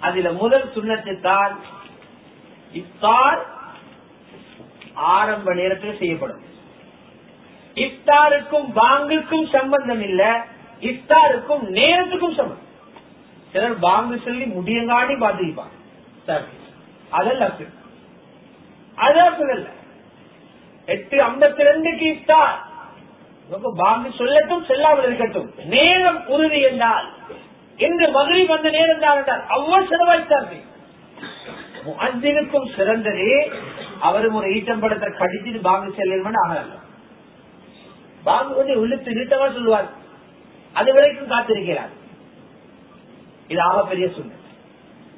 அதுல முதல் சுண்ணத்து தான் இஃப்தார் ஆரம்ப நேரத்தில் செய்யப்படும். இஃப்தாருக்கும் பாங்குக்கும் சம்பந்தம் இல்ல. இஃப்தாருக்கும் நேரத்துக்கும் சம்பந்தம். சிலர் பாங்கு சொல்லி முடியங்காட்டி பாத்துப்பாங்க அதெல்லாம் அதல்ல இல்ல. எட்டு ஐம்பத்தி ரெண்டுக்கு இஃப்தார் பாங்கு சொல்லட்டும் செல்லாமல் இருக்கட்டும். நேரம் உறுதி என்றால் இன்று மதுரை வந்த நேரம் தான் அவ்வளவு செலவாய்த்தார்கள் முஅத்தினுக்கும் சிறந்தது அவரும் ஒரு ஈட்டம்படத்தை கடிச்சிட்டு பாங்கு செல்லணும்னு ஆகல பாங்கு வந்து உள்ளுத்து நீட்டமா சொல்லுவார். அது வரைக்கும் காத்திருக்கிறார். இது ஆக பெரிய சுண்ணத்.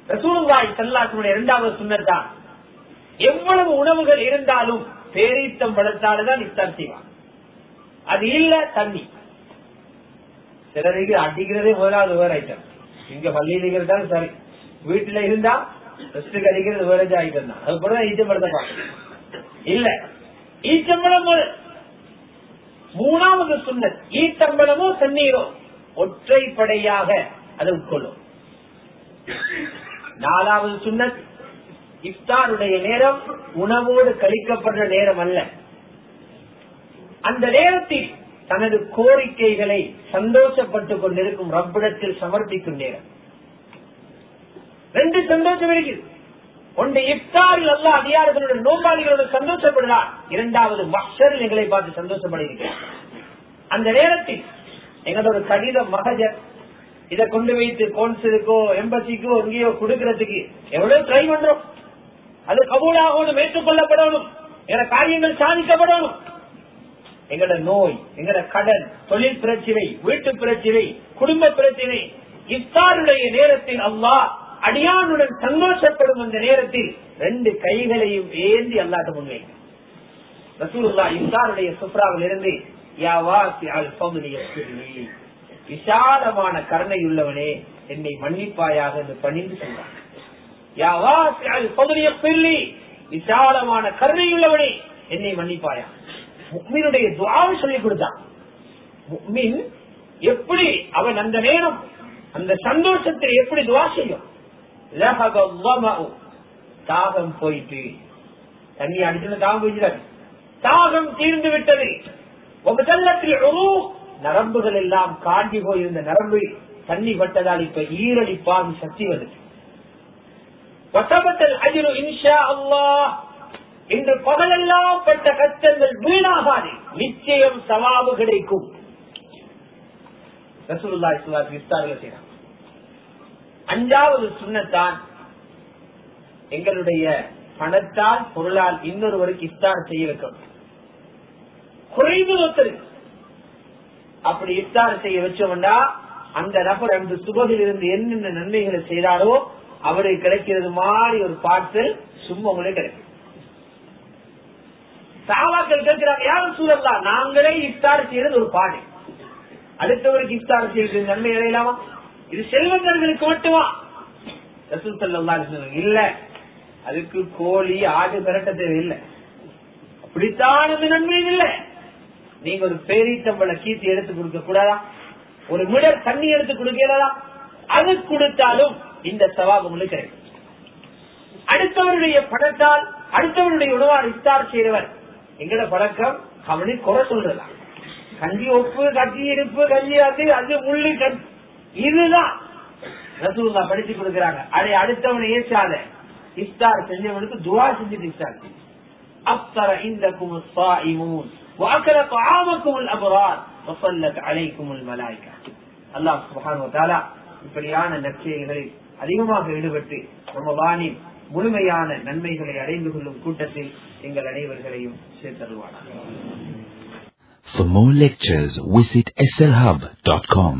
ரசூலுவாய் ஸல்லல்லாஹு இரண்டாவது சுண்ணத் தான். எவ்வளவு உணவுகள் இருந்தாலும் பேரீத்தம் படத்தால்தான் இஃப்தார் செய்வாங்க அது இல்ல தண்ணி. சிலருக்கு அடிக்கிறதே முதலாவது வேற ஐட்டம் இங்க பள்ளியில் இருக்கிறதாலும் சரி. வீட்டுல இருந்தா ரெஸ்ட் அடிக்கிறது வேற ஐட்டம் தான். அது போல ஈச்சம்பழத்தை பார்க்கணும் இல்ல. ஈச்சம்பளம் மூணாவது சுண்ணத். ஈச்சம்பளமோ தண்ணீரோ ஒற்றைப்படையாக அதை உட்கொள்ளும். நாலாவது சுண்ணத். இஃப்தாருடைய நேரம் உணவோடு கழிக்கப்படுற நேரம் அல்ல. அந்த நேரத்தில் தனது கோரிக்கைகளை சந்தோஷப்பட்டுக் கொண்டிருக்கும் ரப்பிடத்தில் சமர்ப்பிக்கும் நேரம். ரெண்டு சந்தோஷம் இருக்குது. ஒன்று இப்தாரில் அல்ல அதிகாரிகளோட நோம்பாளிகளோட சந்தோஷப்படுகிறார். இரண்டாவது மக்சரில் எங்களை பார்த்து சந்தோஷப்படுகிறார். அந்த நேரத்தில் எங்களோட கடித மகஜர் இதை கொண்டு வைத்து கோன்சிலுக்கோ எம்பசிக்கோ எங்கேயோ கொடுக்கறதுக்கு எவ்வளவு ட்ரை பண்றோம். அது கபூலாகணும் ஏற்றுக்கொள்ளப்படணும். என காரியங்கள் சாதிக்கப்படணும். எங்கட நோய் எங்கட கடன் தொழில் பிரச்சனை வீட்டு பிரச்சனை குடும்ப பிரச்சனை இஃப்தாருடைய நேரத்தில் அல்லாஹ் அடியானுடன் சந்தோஷப்படும் அந்த நேரத்தில் ரெண்டு கைகளையும் ஏந்தி அல்லாட்ட முன்வைக்க ரசூலுல்லா இஃப்தாருடைய சுப்ராவில் இருந்து விசாலமான கருணை உள்ளவனே என்னை மன்னிப்பாயாக என்று பணிந்து சொன்னார் யாவா வாசி பிள்ளி விசாலமான கருணை உள்ளவனே என்னை மன்னிப்பாயா முக்மீனுடைய துவாவை சொல்லிக் கொடுத்தான். முக்மீன் எப்படி அவன் அந்த நேரம் அந்த சந்தோஷத்தில் எப்படி துவா செய்யும்? தாகம் போயிட்டு தண்ணி அடிச்சு தாகம் போயிடுறாரு தாகம் தீர்ந்து விட்டது. நரம்புகள் எல்லாம் காண்டி போயிருந்த நரம்பு தண்ணி பட்டதால் இப்ப ஈரடிப்பான் சக்தி வந்துச்சு இன்று பகலெல்லாம் பட்ட கஷ்டங்கள் வீணாகாது. நிச்சயம் சவாபு கிடைக்கும். ரசூலுல்லாஹி அஞ்சாவது சுண்ணத்தான் எங்களுடைய பணத்தால் பொருளால் இன்னொருவருக்கு இஸ்தார் செய்ய வைக்கணும். குறைந்து ஒருத்தர் அப்படி இஸ்தார் செய்ய வச்சோம்னா அந்த நபர் அந்த சுபகில் இருந்து என்னென்ன நன்மைகளை செய்தாரோ அவருக்கு கிடைக்கிறது மாதிரி ஒரு பார்த்து சும்மா உங்களுக்கு கிடைக்கும். சாவாக்கள் கேட்கிறாங்க யாரும் சூழல்லா நாங்களே இஃப்தார் செய்யறது ஒரு பாடு. அடுத்தவருக்கு இஃப்தார் செய்யறது நன்மை இடையிலாமா இது செல்வந்தர்களுக்கு மட்டுமா? ரசூல் சல்லா இல்ல அதுக்கு கோழி ஆடு மிரட்ட தேவையில்லை. அப்படித்தான் நன்மை இல்லை. நீங்க ஒரு பேரீத்தம்பள கீர்த்தி எடுத்து கொடுக்க கூடாதா? ஒரு மிடர் தண்ணி எடுத்து கொடுக்கிறதா? அது கொடுத்தாலும் இந்த சவாபம் கிடைக்கும். அடுத்தவருடைய பணத்தால் அடுத்தவருடைய உணவால் இஸ்தார் செய்தவர் எங்கட பழக்கம் அவனை குறை சொல்றதான் கஞ்சி உப்பு கட்டி இடுப்பு கஞ்சி அது அது முள்ளு இதுதான் ரசூல்லா படிச்சு கொடுக்கறாங்க. அதை அடுத்தவனை ஏற்றாத. இஃப்தார் செஞ்சவனுக்கு துவா செஞ்சுட்டு இஃப்தார் செஞ்சு அப்தர இந்தக்கும் சாயிமூன் வாக்கல பாவக்கும் அபரார். வசல்லத் அலைக்கும் மலாய்க்கா அல்லாஹ் இப்படியான நற்செயல்களில் அதிகமாக ஈடுபட்டு நம்ம வாணி முழுமையான நன்மைகளை அடைந்து கொள்ளும் கூட்டத்தில் எங்கள் அனைவர்களையும் சேர்த்தருவானாக For more lectures, visit slhub.com.